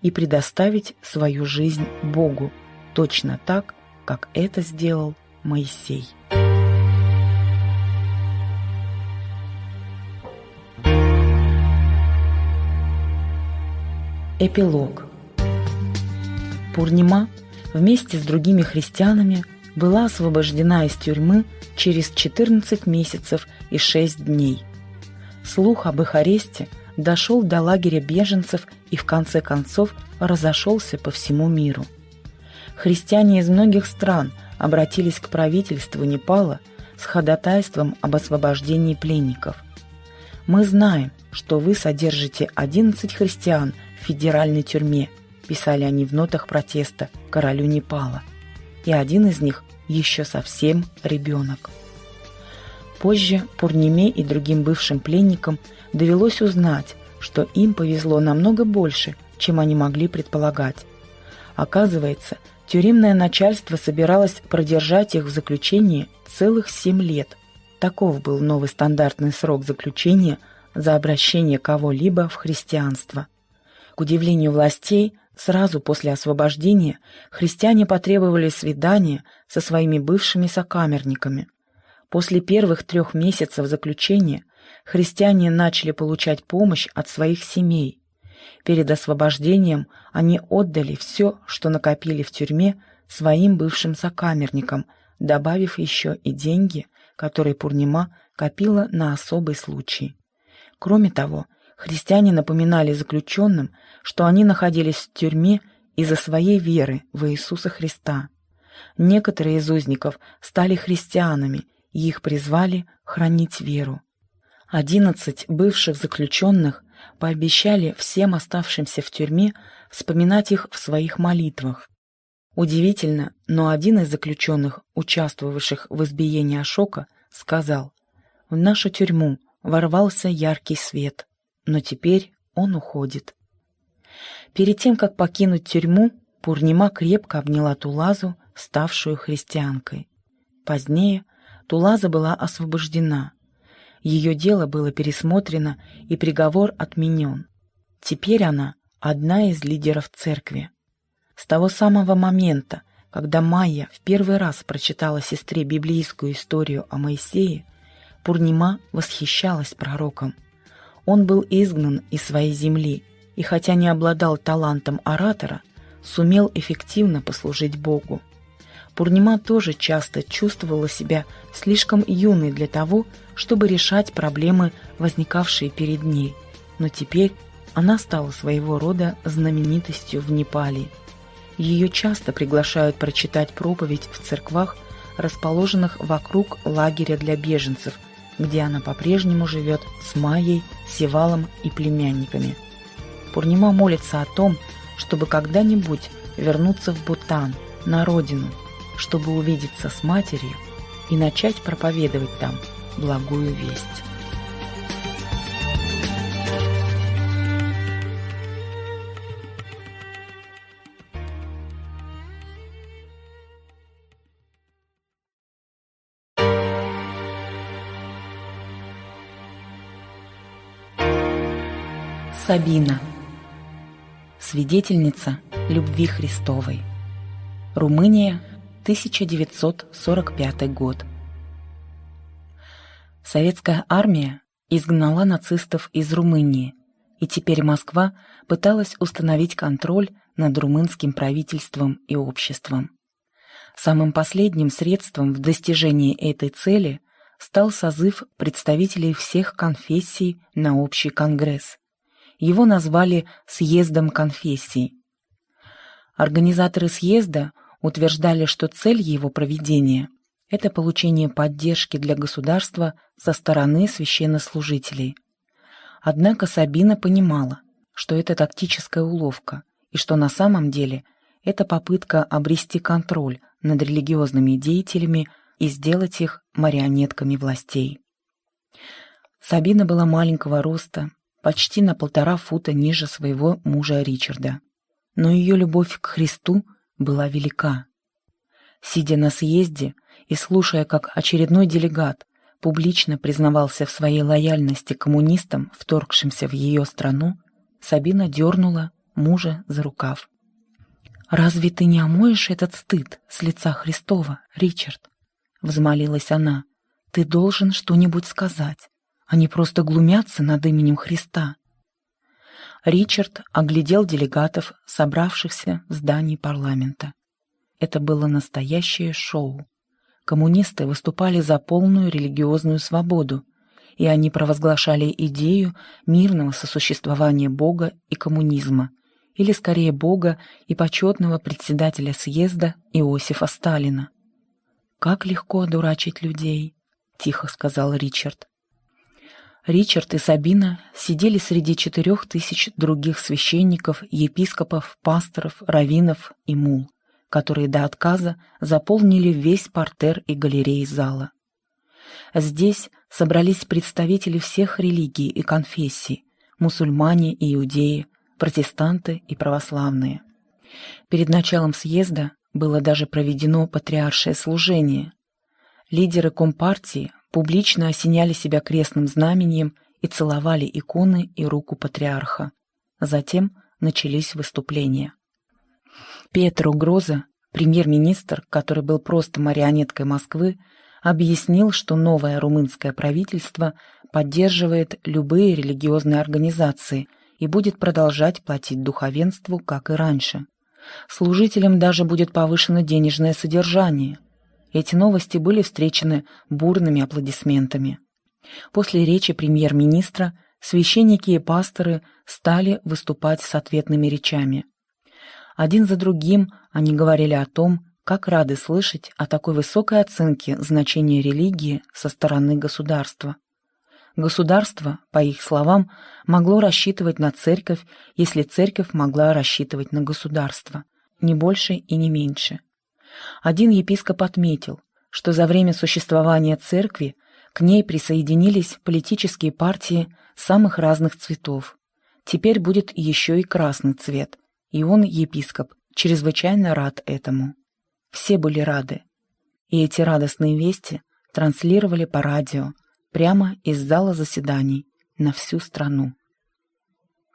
и предоставить свою жизнь Богу, точно так, как это сделал Моисей. Эпилог Пурнима вместе с другими христианами была освобождена из тюрьмы через 14 месяцев и 6 дней. Слух об их аресте дошел до лагеря беженцев и в конце концов разошелся по всему миру. Христиане из многих стран обратились к правительству Непала с ходатайством об освобождении пленников. «Мы знаем, что вы содержите 11 христиан в федеральной тюрьме», писали они в нотах протеста королю Непала. И один из них еще совсем ребенок. Позже Пурниме и другим бывшим пленникам довелось узнать, что им повезло намного больше, чем они могли предполагать. Оказывается, тюремное начальство собиралось продержать их в заключении целых семь лет. Таков был новый стандартный срок заключения за обращение кого-либо в христианство. К удивлению властей, сразу после освобождения христиане потребовали свидания со своими бывшими сокамерниками – После первых трех месяцев заключения христиане начали получать помощь от своих семей. Перед освобождением они отдали все, что накопили в тюрьме, своим бывшим сокамерникам, добавив еще и деньги, которые Пурнима копила на особый случай. Кроме того, христиане напоминали заключенным, что они находились в тюрьме из-за своей веры в Иисуса Христа. Некоторые из узников стали христианами и их призвали хранить веру. Одиннадцать бывших заключенных пообещали всем оставшимся в тюрьме вспоминать их в своих молитвах. Удивительно, но один из заключенных, участвовавших в избиении Ашока, сказал, «В нашу тюрьму ворвался яркий свет, но теперь он уходит». Перед тем, как покинуть тюрьму, Пурнима крепко обняла Тулазу, ставшую христианкой. Позднее Тулаза была освобождена. Ее дело было пересмотрено и приговор отменен. Теперь она одна из лидеров церкви. С того самого момента, когда Майя в первый раз прочитала сестре библейскую историю о Моисее, Пурнима восхищалась пророком. Он был изгнан из своей земли и, хотя не обладал талантом оратора, сумел эффективно послужить Богу. Пурнима тоже часто чувствовала себя слишком юной для того, чтобы решать проблемы, возникавшие перед ней. Но теперь она стала своего рода знаменитостью в Непале. Ее часто приглашают прочитать проповедь в церквах, расположенных вокруг лагеря для беженцев, где она по-прежнему живет с Майей, Севалом и племянниками. Пурнима молится о том, чтобы когда-нибудь вернуться в Бутан, на родину – чтобы увидеться с матерью и начать проповедовать там благую весть. Сабина. Свидетельница любви Христовой. Румыния, 1945 год. Советская армия изгнала нацистов из Румынии, и теперь Москва пыталась установить контроль над румынским правительством и обществом. Самым последним средством в достижении этой цели стал созыв представителей всех конфессий на общий конгресс. Его назвали «Съездом конфессий». Организаторы съезда – утверждали, что цель его проведения – это получение поддержки для государства со стороны священнослужителей. Однако Сабина понимала, что это тактическая уловка, и что на самом деле это попытка обрести контроль над религиозными деятелями и сделать их марионетками властей. Сабина была маленького роста, почти на полтора фута ниже своего мужа Ричарда. Но ее любовь к Христу была велика. Сидя на съезде и слушая, как очередной делегат публично признавался в своей лояльности коммунистам, вторгшимся в ее страну, Сабина дернула мужа за рукав. «Разве ты не омоешь этот стыд с лица Христова, Ричард?» — взмолилась она. «Ты должен что-нибудь сказать, не просто глумяться над именем Христа». Ричард оглядел делегатов, собравшихся в здании парламента. Это было настоящее шоу. Коммунисты выступали за полную религиозную свободу, и они провозглашали идею мирного сосуществования Бога и коммунизма, или скорее Бога и почетного председателя съезда Иосифа Сталина. «Как легко одурачить людей», — тихо сказал Ричард. Ричард и Сабина сидели среди четырех тысяч других священников, епископов, пасторов, раввинов и мул которые до отказа заполнили весь портер и галереи зала. Здесь собрались представители всех религий и конфессий, мусульмане и иудеи, протестанты и православные. Перед началом съезда было даже проведено патриаршее служение. Лидеры Компартии публично осеняли себя крестным знамением и целовали иконы и руку патриарха. Затем начались выступления. Петр Угроза, премьер-министр, который был просто марионеткой Москвы, объяснил, что новое румынское правительство поддерживает любые религиозные организации и будет продолжать платить духовенству, как и раньше. Служителям даже будет повышено денежное содержание. Эти новости были встречены бурными аплодисментами. После речи премьер-министра священники и пасторы стали выступать с ответными речами. Один за другим они говорили о том, как рады слышать о такой высокой оценке значения религии со стороны государства. Государство, по их словам, могло рассчитывать на церковь, если церковь могла рассчитывать на государство, не больше и не меньше. Один епископ отметил, что за время существования церкви к ней присоединились политические партии самых разных цветов. Теперь будет еще и красный цвет, и он, епископ, чрезвычайно рад этому. Все были рады. И эти радостные вести транслировали по радио прямо из зала заседаний на всю страну.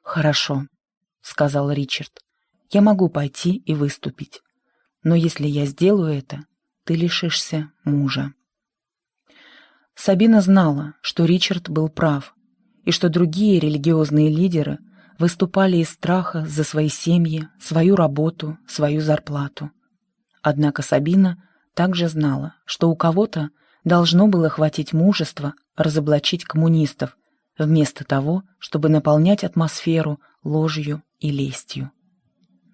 «Хорошо», — сказал Ричард, — «я могу пойти и выступить. Но если я сделаю это, ты лишишься мужа». Сабина знала, что Ричард был прав, и что другие религиозные лидеры — выступали из страха за свои семьи, свою работу, свою зарплату. Однако Сабина также знала, что у кого-то должно было хватить мужества разоблачить коммунистов, вместо того, чтобы наполнять атмосферу ложью и лестью.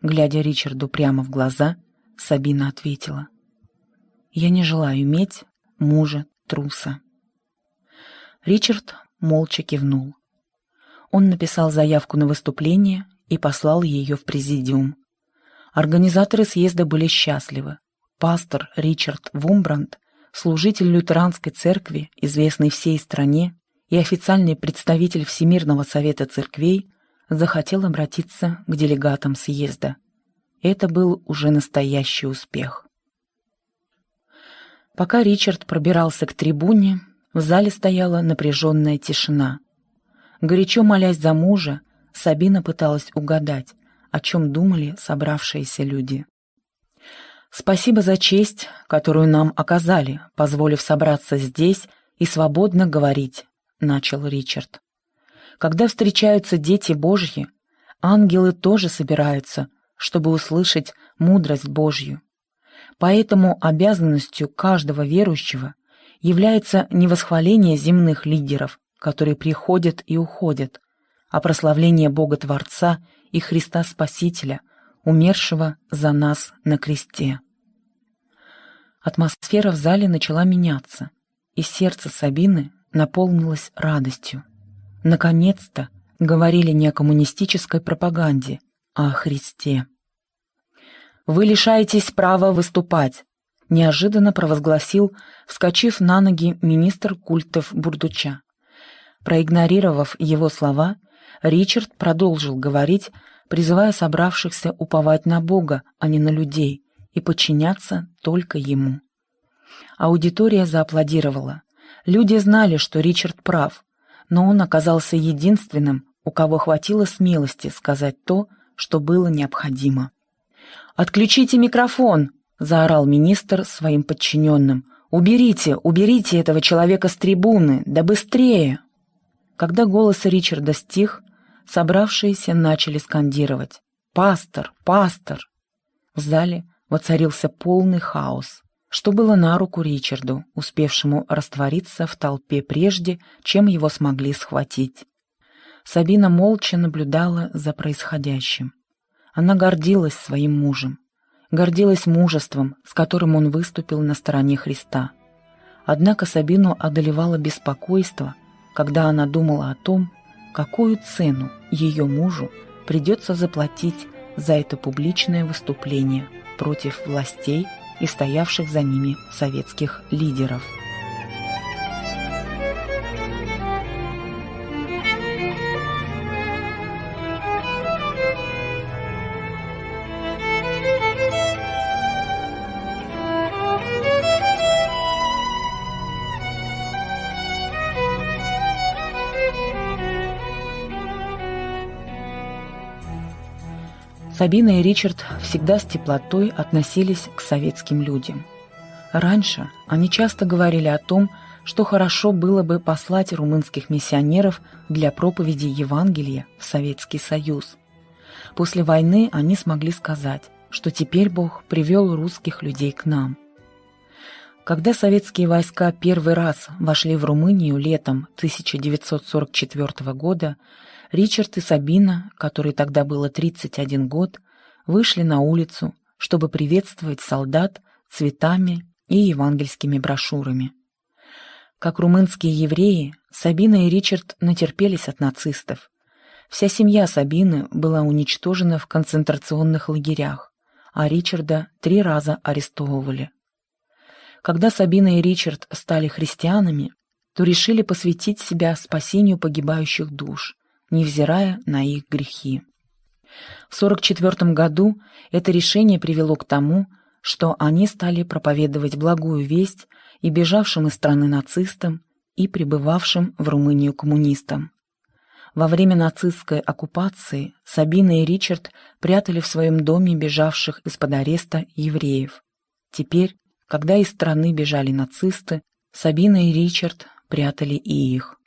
Глядя Ричарду прямо в глаза, Сабина ответила, «Я не желаю иметь мужа труса». Ричард молча кивнул. Он написал заявку на выступление и послал ее в президиум. Организаторы съезда были счастливы. Пастор Ричард Вумбранд, служитель лютеранской церкви, известный всей стране, и официальный представитель Всемирного совета церквей, захотел обратиться к делегатам съезда. Это был уже настоящий успех. Пока Ричард пробирался к трибуне, в зале стояла напряженная тишина. Горячо молясь за мужа, Сабина пыталась угадать, о чем думали собравшиеся люди. «Спасибо за честь, которую нам оказали, позволив собраться здесь и свободно говорить», — начал Ричард. «Когда встречаются дети Божьи, ангелы тоже собираются, чтобы услышать мудрость Божью. Поэтому обязанностью каждого верующего является не восхваление земных лидеров, которые приходят и уходят, а прославление Бога Творца и Христа Спасителя, умершего за нас на кресте. Атмосфера в зале начала меняться, и сердце Сабины наполнилось радостью. Наконец-то говорили не о коммунистической пропаганде, о Христе. «Вы лишаетесь права выступать», — неожиданно провозгласил, вскочив на ноги министр культов Бурдуча. Проигнорировав его слова, Ричард продолжил говорить, призывая собравшихся уповать на Бога, а не на людей, и подчиняться только ему. Аудитория зааплодировала. Люди знали, что Ричард прав, но он оказался единственным, у кого хватило смелости сказать то, что было необходимо. «Отключите микрофон!» — заорал министр своим подчиненным. «Уберите, уберите этого человека с трибуны, да быстрее!» Когда голос Ричарда стих, собравшиеся начали скандировать «Пастор! Пастор!». В зале воцарился полный хаос, что было на руку Ричарду, успевшему раствориться в толпе прежде, чем его смогли схватить. Сабина молча наблюдала за происходящим. Она гордилась своим мужем, гордилась мужеством, с которым он выступил на стороне Христа. Однако Сабину одолевало беспокойство — когда она думала о том, какую цену ее мужу придется заплатить за это публичное выступление против властей и стоявших за ними советских лидеров. Сабина и Ричард всегда с теплотой относились к советским людям. Раньше они часто говорили о том, что хорошо было бы послать румынских миссионеров для проповеди Евангелия в Советский Союз. После войны они смогли сказать, что теперь Бог привел русских людей к нам. Когда советские войска первый раз вошли в Румынию летом 1944 года, Ричард и Сабина, которой тогда было 31 год, вышли на улицу, чтобы приветствовать солдат цветами и евангельскими брошюрами. Как румынские евреи, Сабина и Ричард натерпелись от нацистов. Вся семья Сабины была уничтожена в концентрационных лагерях, а Ричарда три раза арестовывали. Когда Сабина и Ричард стали христианами, то решили посвятить себя спасению погибающих душ, невзирая на их грехи. В 1944 году это решение привело к тому, что они стали проповедовать благую весть и бежавшим из страны нацистам, и пребывавшим в Румынию коммунистам. Во время нацистской оккупации Сабина и Ричард прятали в своем доме бежавших из-под ареста евреев. Теперь, когда из страны бежали нацисты, Сабина и Ричард прятали и их.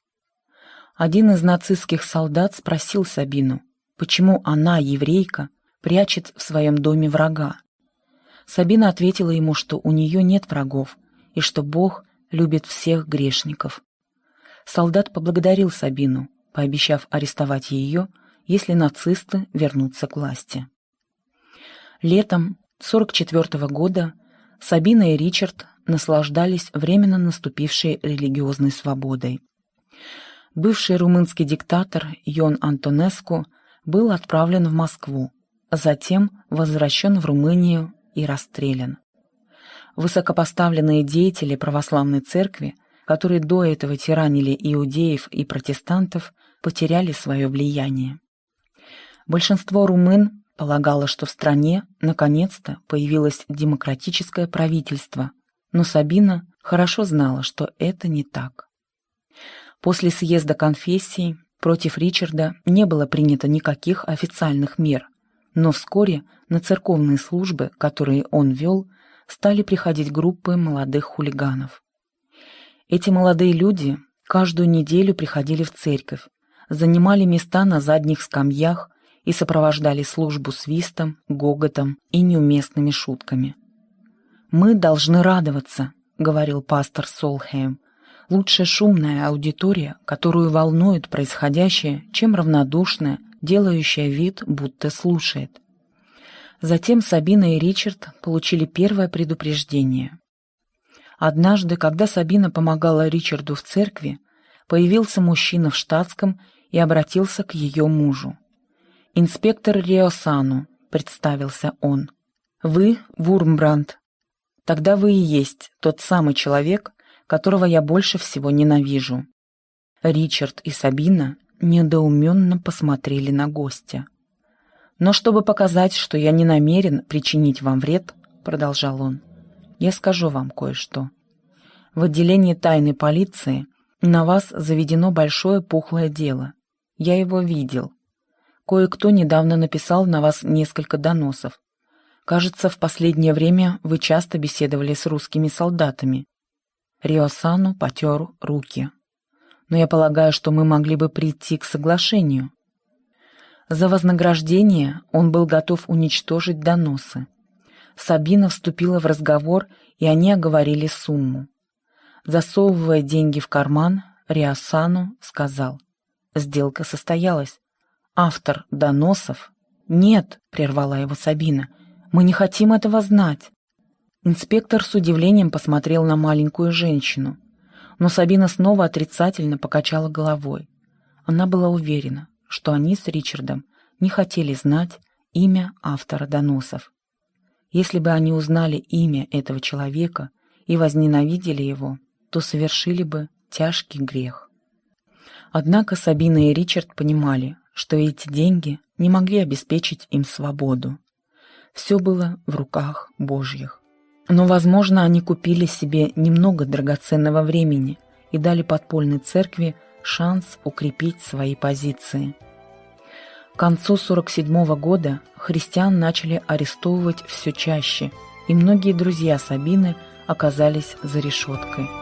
Один из нацистских солдат спросил Сабину, почему она, еврейка, прячет в своем доме врага. Сабина ответила ему, что у нее нет врагов и что Бог любит всех грешников. Солдат поблагодарил Сабину, пообещав арестовать ее, если нацисты вернутся к власти. Летом 44 года Сабина и Ричард наслаждались временно наступившей религиозной свободой бывший румынский диктатор Йон Антонеску был отправлен в Москву, а затем возвращен в Румынию и расстрелян. Высокопоставленные деятели православной церкви, которые до этого тиранили иудеев и протестантов, потеряли свое влияние. Большинство румын полагало, что в стране наконец-то появилось демократическое правительство, но Сабина хорошо знала, что это не так. После съезда конфессий против Ричарда не было принято никаких официальных мер, но вскоре на церковные службы, которые он вел, стали приходить группы молодых хулиганов. Эти молодые люди каждую неделю приходили в церковь, занимали места на задних скамьях и сопровождали службу свистом, гоготом и неуместными шутками. «Мы должны радоваться», — говорил пастор Солхейм, Лучше шумная аудитория, которую волнует происходящее, чем равнодушная, делающая вид, будто слушает. Затем Сабина и Ричард получили первое предупреждение. Однажды, когда Сабина помогала Ричарду в церкви, появился мужчина в штатском и обратился к ее мужу. «Инспектор Риосану», — представился он. «Вы Вурмбранд. Тогда вы и есть тот самый человек, которого я больше всего ненавижу». Ричард и Сабина недоуменно посмотрели на гостя. «Но чтобы показать, что я не намерен причинить вам вред», — продолжал он, — «я скажу вам кое-что. В отделении тайной полиции на вас заведено большое пухлое дело. Я его видел. Кое-кто недавно написал на вас несколько доносов. Кажется, в последнее время вы часто беседовали с русскими солдатами. Риосану потер руки но я полагаю, что мы могли бы прийти к соглашению. За вознаграждение он был готов уничтожить доносы. Сабина вступила в разговор, и они оговорили сумму. Засовывая деньги в карман, Риасану сказал. Сделка состоялась. Автор доносов... «Нет», — прервала его Сабина, — «мы не хотим этого знать». Инспектор с удивлением посмотрел на маленькую женщину но Сабина снова отрицательно покачала головой. Она была уверена, что они с Ричардом не хотели знать имя автора доносов. Если бы они узнали имя этого человека и возненавидели его, то совершили бы тяжкий грех. Однако Сабина и Ричард понимали, что эти деньги не могли обеспечить им свободу. Все было в руках Божьих. Но, возможно, они купили себе немного драгоценного времени и дали подпольной церкви шанс укрепить свои позиции. К концу 47 года христиан начали арестовывать все чаще, и многие друзья Сабины оказались за решеткой.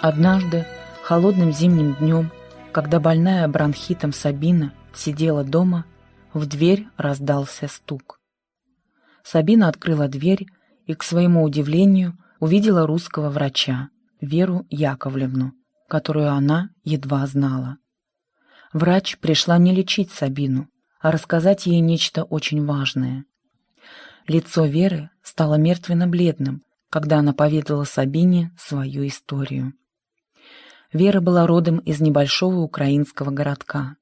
Однажды, холодным зимним днем, когда больная бронхитом Сабина сидела дома, в дверь раздался стук. Сабина открыла дверь и, к своему удивлению, увидела русского врача, Веру Яковлевну, которую она едва знала. Врач пришла не лечить Сабину, а рассказать ей нечто очень важное. Лицо Веры стало мертвенно-бледным, когда она поведала Сабине свою историю. Вера была родом из небольшого украинского городка.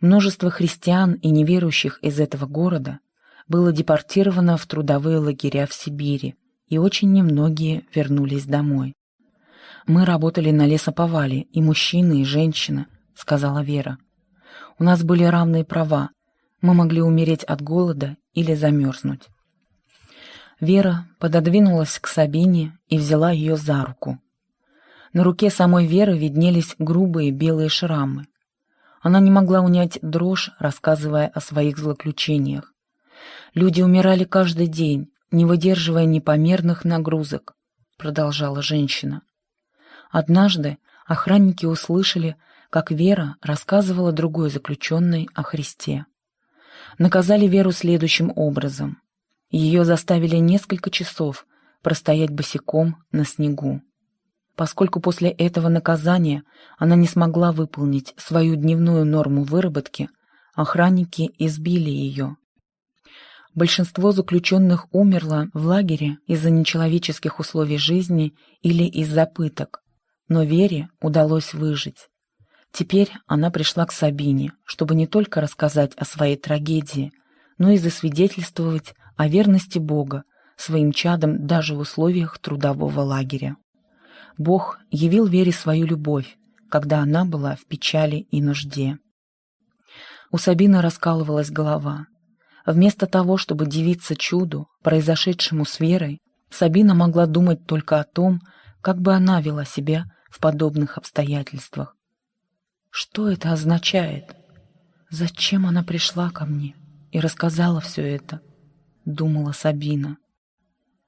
Множество христиан и неверующих из этого города было депортировано в трудовые лагеря в Сибири, и очень немногие вернулись домой. «Мы работали на лесоповале, и мужчины, и женщина», — сказала Вера. «У нас были равные права. Мы могли умереть от голода или замерзнуть». Вера пододвинулась к Сабине и взяла ее за руку. На руке самой Веры виднелись грубые белые шрамы. Она не могла унять дрожь, рассказывая о своих злоключениях. «Люди умирали каждый день, не выдерживая непомерных нагрузок», — продолжала женщина. Однажды охранники услышали, как Вера рассказывала другой заключенной о Христе. Наказали Веру следующим образом. Ее заставили несколько часов простоять босиком на снегу поскольку после этого наказания она не смогла выполнить свою дневную норму выработки, охранники избили ее. Большинство заключенных умерло в лагере из-за нечеловеческих условий жизни или из-за пыток, но Вере удалось выжить. Теперь она пришла к Сабине, чтобы не только рассказать о своей трагедии, но и засвидетельствовать о верности Бога своим чадам даже в условиях трудового лагеря. Бог явил Вере свою любовь, когда она была в печали и нужде. У Сабины раскалывалась голова. Вместо того, чтобы дивиться чуду, произошедшему с Верой, Сабина могла думать только о том, как бы она вела себя в подобных обстоятельствах. Что это означает? Зачем она пришла ко мне и рассказала все это? Думала Сабина.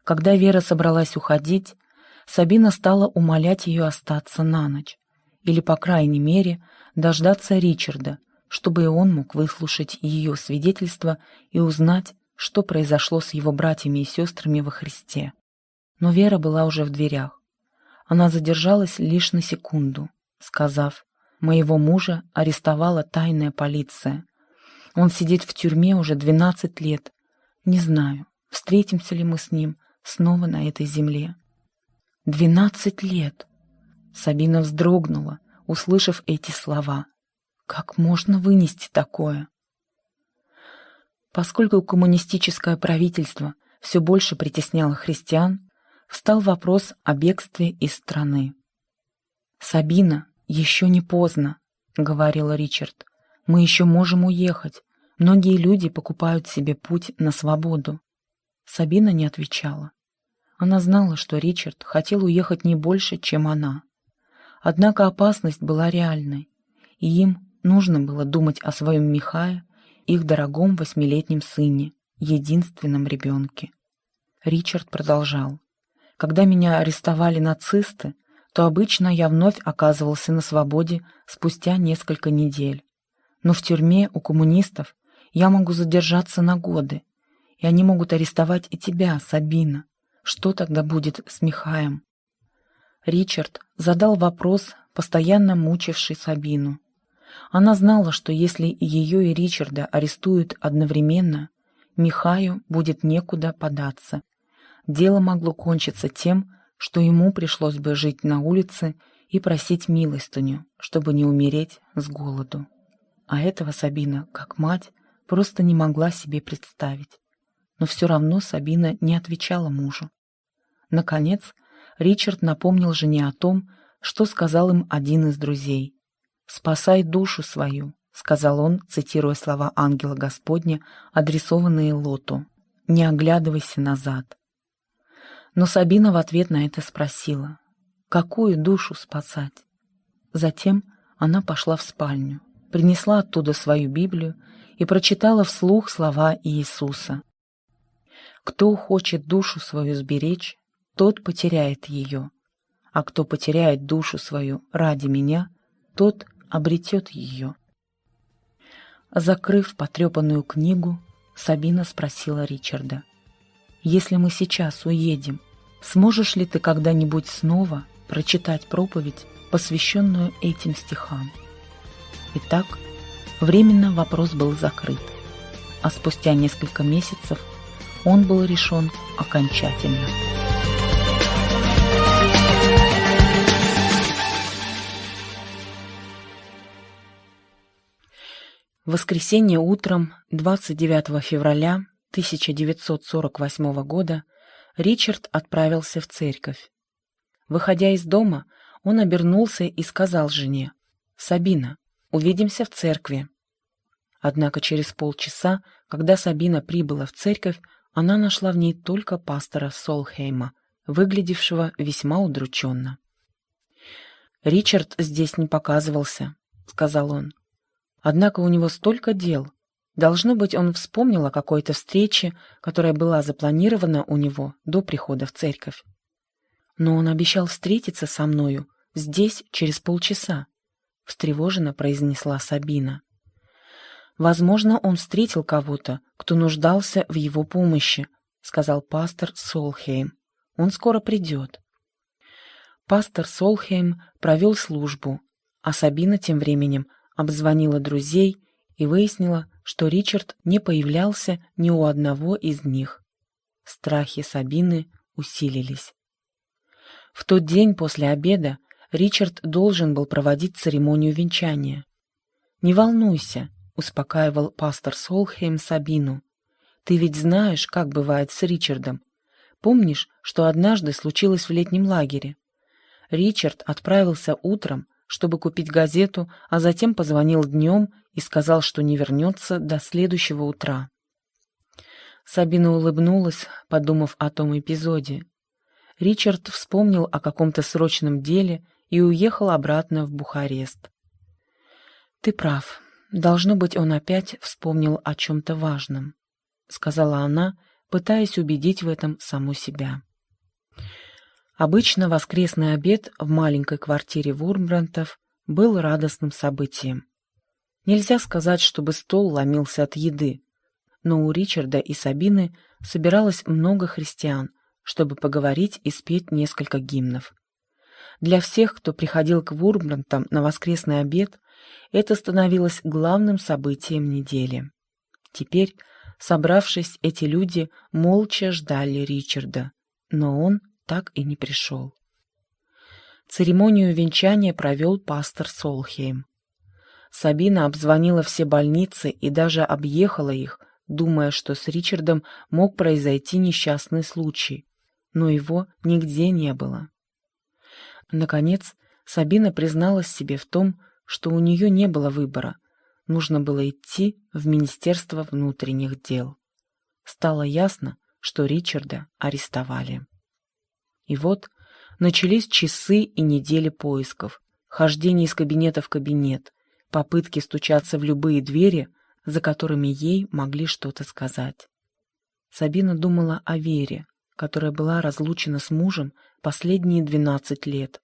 Когда Вера собралась уходить, Сабина стала умолять ее остаться на ночь, или, по крайней мере, дождаться Ричарда, чтобы и он мог выслушать ее свидетельство и узнать, что произошло с его братьями и сестрами во Христе. Но Вера была уже в дверях. Она задержалась лишь на секунду, сказав, «Моего мужа арестовала тайная полиция. Он сидит в тюрьме уже двенадцать лет. Не знаю, встретимся ли мы с ним снова на этой земле. Двенадцать лет! Сабина вздрогнула, услышав эти слова. Как можно вынести такое? Поскольку коммунистическое правительство все больше притесняло христиан, встал вопрос о бегстве из страны. «Сабина, еще не поздно», — говорил Ричард. «Мы еще можем уехать. Многие люди покупают себе путь на свободу». Сабина не отвечала. Она знала, что Ричард хотел уехать не больше, чем она. Однако опасность была реальной, и им нужно было думать о своем Михае, их дорогом восьмилетнем сыне, единственном ребенке. Ричард продолжал. «Когда меня арестовали нацисты, то обычно я вновь оказывался на свободе спустя несколько недель. Но в тюрьме у коммунистов я могу задержаться на годы, и они могут арестовать и тебя, Сабина. Что тогда будет с Михаем?» Ричард задал вопрос, постоянно мучивший Сабину. Она знала, что если ее и Ричарда арестуют одновременно, Михаю будет некуда податься. Дело могло кончиться тем, что ему пришлось бы жить на улице и просить милостыню, чтобы не умереть с голоду. А этого Сабина, как мать, просто не могла себе представить. Но все равно Сабина не отвечала мужу. Наконец, Ричард напомнил жене о том, что сказал им один из друзей. «Спасай душу свою», — сказал он, цитируя слова ангела Господня, адресованные Лоту. «Не оглядывайся назад». Но Сабина в ответ на это спросила, какую душу спасать? Затем она пошла в спальню, принесла оттуда свою Библию и прочитала вслух слова Иисуса. «Кто хочет душу свою сберечь, тот потеряет ее, а кто потеряет душу свою ради меня, тот обретет ее». Закрыв потрепанную книгу, Сабина спросила Ричарда, если мы сейчас уедем, сможешь ли ты когда-нибудь снова прочитать проповедь, посвященную этим стихам? Итак, временно вопрос был закрыт, а спустя несколько месяцев он был решен окончательно. Воскресенье утром 29 февраля 1948 года Ричард отправился в церковь. Выходя из дома, он обернулся и сказал жене, «Сабина, увидимся в церкви». Однако через полчаса, когда Сабина прибыла в церковь, она нашла в ней только пастора Солхейма, выглядевшего весьма удрученно. «Ричард здесь не показывался», — сказал он. «Однако у него столько дел, Должно быть, он вспомнил о какой-то встрече, которая была запланирована у него до прихода в церковь. Но он обещал встретиться со мною здесь через полчаса, — встревоженно произнесла Сабина. «Возможно, он встретил кого-то, кто нуждался в его помощи», — сказал пастор Солхейм. «Он скоро придет». Пастор Солхейм провел службу, а Сабина тем временем обзвонила друзей и выяснила, что Ричард не появлялся ни у одного из них. Страхи Сабины усилились. В тот день после обеда Ричард должен был проводить церемонию венчания. «Не волнуйся», — успокаивал пастор Солхейм Сабину. «Ты ведь знаешь, как бывает с Ричардом. Помнишь, что однажды случилось в летнем лагере? Ричард отправился утром, чтобы купить газету, а затем позвонил днем и сказал, что не вернется до следующего утра. Сабина улыбнулась, подумав о том эпизоде. Ричард вспомнил о каком-то срочном деле и уехал обратно в Бухарест. «Ты прав. Должно быть, он опять вспомнил о чем-то важном», — сказала она, пытаясь убедить в этом саму себя. Обычно воскресный обед в маленькой квартире Вурмбрантов был радостным событием. Нельзя сказать, чтобы стол ломился от еды, но у Ричарда и Сабины собиралось много христиан, чтобы поговорить и спеть несколько гимнов. Для всех, кто приходил к Вурмбрантам на воскресный обед, это становилось главным событием недели. Теперь Собравшись, эти люди молча ждали Ричарда, но он так и не пришел. Церемонию венчания провел пастор Солхейм. Сабина обзвонила все больницы и даже объехала их, думая, что с Ричардом мог произойти несчастный случай, но его нигде не было. Наконец, Сабина призналась себе в том, что у нее не было выбора, нужно было идти в Министерство внутренних дел. Стало ясно, что Ричарда арестовали. И вот начались часы и недели поисков, хождение из кабинета в кабинет, попытки стучаться в любые двери, за которыми ей могли что-то сказать. Сабина думала о Вере, которая была разлучена с мужем последние двенадцать лет.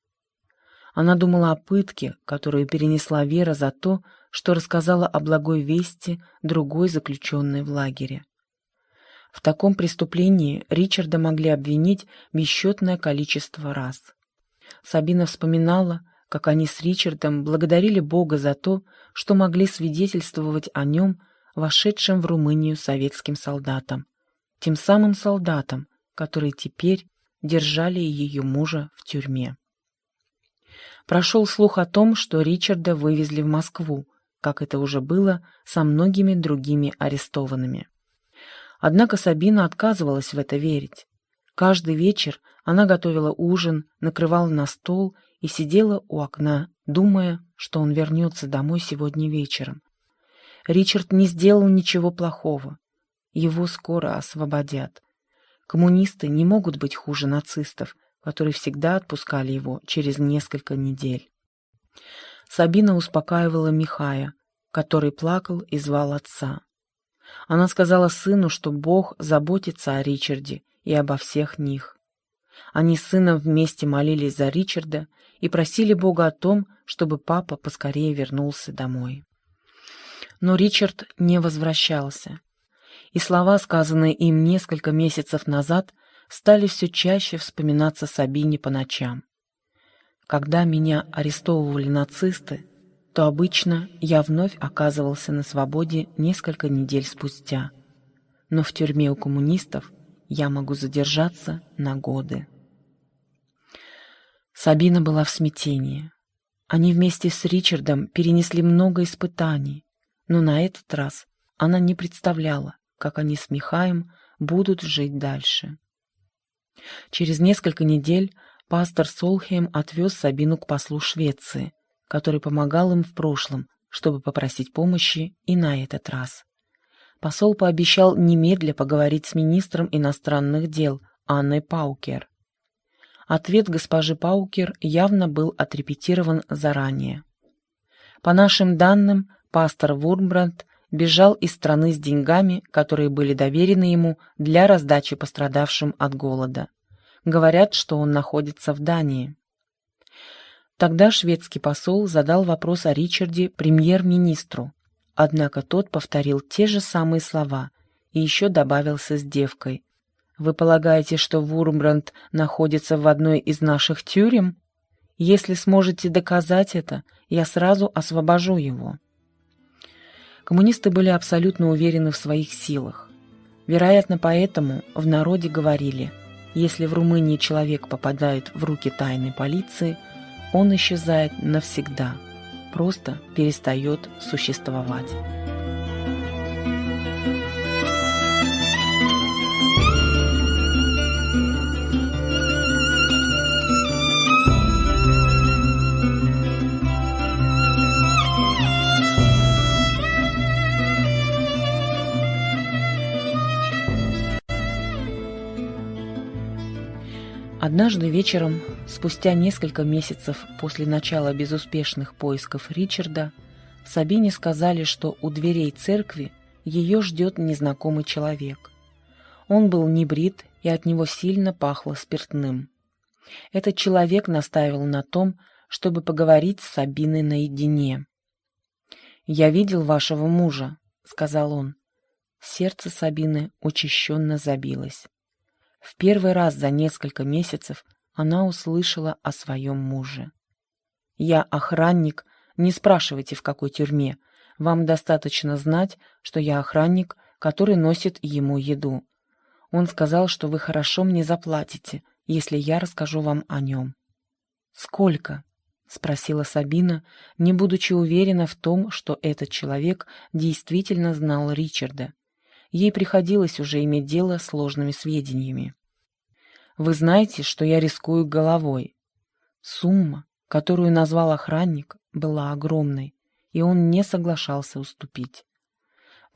Она думала о пытке, которую перенесла Вера за то, что рассказала о благой вести другой заключенной в лагере. В таком преступлении Ричарда могли обвинить бесчетное количество раз. Сабина вспоминала, как они с Ричардом благодарили Бога за то, что могли свидетельствовать о нем, вошедшим в Румынию советским солдатам, тем самым солдатам, которые теперь держали ее мужа в тюрьме. Прошел слух о том, что Ричарда вывезли в Москву, как это уже было со многими другими арестованными. Однако Сабина отказывалась в это верить. Каждый вечер она готовила ужин, накрывала на стол и сидела у окна, думая, что он вернется домой сегодня вечером. Ричард не сделал ничего плохого. Его скоро освободят. Коммунисты не могут быть хуже нацистов, которые всегда отпускали его через несколько недель. Сабина успокаивала Михая, который плакал и звал отца. Она сказала сыну, что Бог заботится о Ричарде и обо всех них. Они с сыном вместе молились за Ричарда и просили Бога о том, чтобы папа поскорее вернулся домой. Но Ричард не возвращался, и слова, сказанные им несколько месяцев назад, стали все чаще вспоминаться Сабине по ночам. Когда меня арестовывали нацисты, то обычно я вновь оказывался на свободе несколько недель спустя. Но в тюрьме у коммунистов я могу задержаться на годы. Сабина была в смятении. Они вместе с Ричардом перенесли много испытаний, но на этот раз она не представляла, как они с Михаем будут жить дальше. Через несколько недель пастор Солхейм отвез Сабину к послу Швеции, который помогал им в прошлом, чтобы попросить помощи и на этот раз. Посол пообещал немедля поговорить с министром иностранных дел Анной Паукер. Ответ госпожи Паукер явно был отрепетирован заранее. По нашим данным, пастор Вурмбранд бежал из страны с деньгами, которые были доверены ему для раздачи пострадавшим от голода. Говорят, что он находится в Дании. Тогда шведский посол задал вопрос о Ричарде премьер-министру, однако тот повторил те же самые слова и еще добавился с девкой. «Вы полагаете, что Вурмбранд находится в одной из наших тюрем? Если сможете доказать это, я сразу освобожу его». Коммунисты были абсолютно уверены в своих силах. Вероятно, поэтому в народе говорили, если в Румынии человек попадает в руки тайной полиции – он исчезает навсегда, просто перестает существовать. Однажды вечером, спустя несколько месяцев после начала безуспешных поисков Ричарда, Сабине сказали, что у дверей церкви ее ждет незнакомый человек. Он был небрит, и от него сильно пахло спиртным. Этот человек настаивал на том, чтобы поговорить с Сабиной наедине. «Я видел вашего мужа», — сказал он. Сердце Сабины учащенно забилось. В первый раз за несколько месяцев она услышала о своем муже. «Я охранник, не спрашивайте, в какой тюрьме. Вам достаточно знать, что я охранник который носит ему еду. Он сказал, что вы хорошо мне заплатите, если я расскажу вам о нем. «Сколько?» — спросила Сабина, не будучи уверена в том, что этот человек действительно знал Ричарда. Ей приходилось уже иметь дело с сложными сведениями. «Вы знаете, что я рискую головой. Сумма, которую назвал охранник, была огромной, и он не соглашался уступить.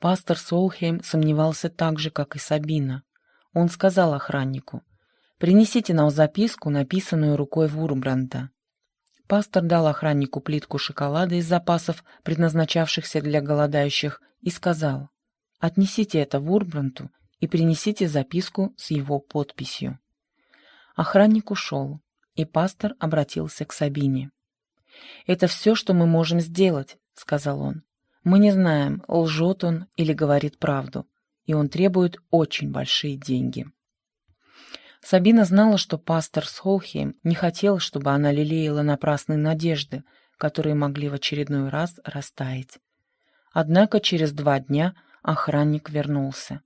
Пастор Солхейм сомневался так же, как и Сабина. Он сказал охраннику, «Принесите нам записку, написанную рукой Вурбранта». Пастор дал охраннику плитку шоколада из запасов, предназначавшихся для голодающих, и сказал, «Отнесите это Вурбранту и принесите записку с его подписью». Охранник ушел, и пастор обратился к Сабине. «Это все, что мы можем сделать», — сказал он. «Мы не знаем, лжет он или говорит правду, и он требует очень большие деньги». Сабина знала, что пастор Схолхейм не хотел, чтобы она лелеяла напрасные надежды, которые могли в очередной раз растаять. Однако через два дня охранник вернулся.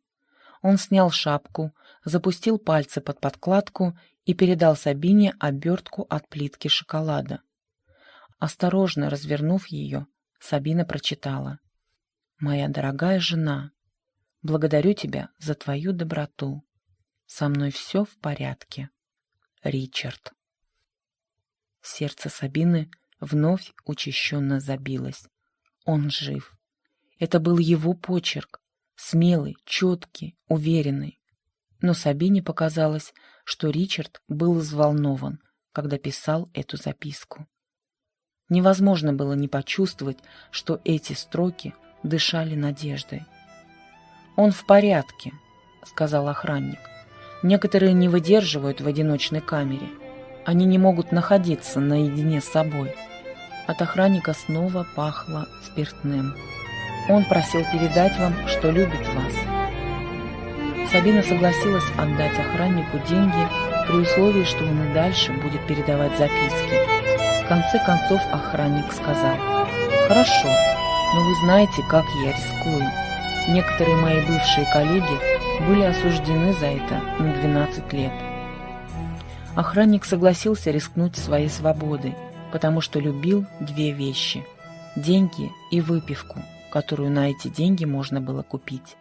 Он снял шапку, запустил пальцы под подкладку и передал Сабине обертку от плитки шоколада. Осторожно развернув ее, Сабина прочитала. «Моя дорогая жена, благодарю тебя за твою доброту. Со мной все в порядке. Ричард». Сердце Сабины вновь учащенно забилось. Он жив. Это был его почерк, смелый, четкий, уверенный. Но Сабине показалось, что Ричард был взволнован, когда писал эту записку. Невозможно было не почувствовать, что эти строки дышали надеждой. «Он в порядке», — сказал охранник. «Некоторые не выдерживают в одиночной камере. Они не могут находиться наедине с собой». От охранника снова пахло спиртным. Он просил передать вам, что любит вас. Сабина согласилась отдать охраннику деньги при условии, что он и дальше будет передавать записки. В конце концов охранник сказал, «Хорошо, но вы знаете, как я рискую. Некоторые мои бывшие коллеги были осуждены за это на 12 лет». Охранник согласился рискнуть своей свободой, потому что любил две вещи – деньги и выпивку, которую на эти деньги можно было купить.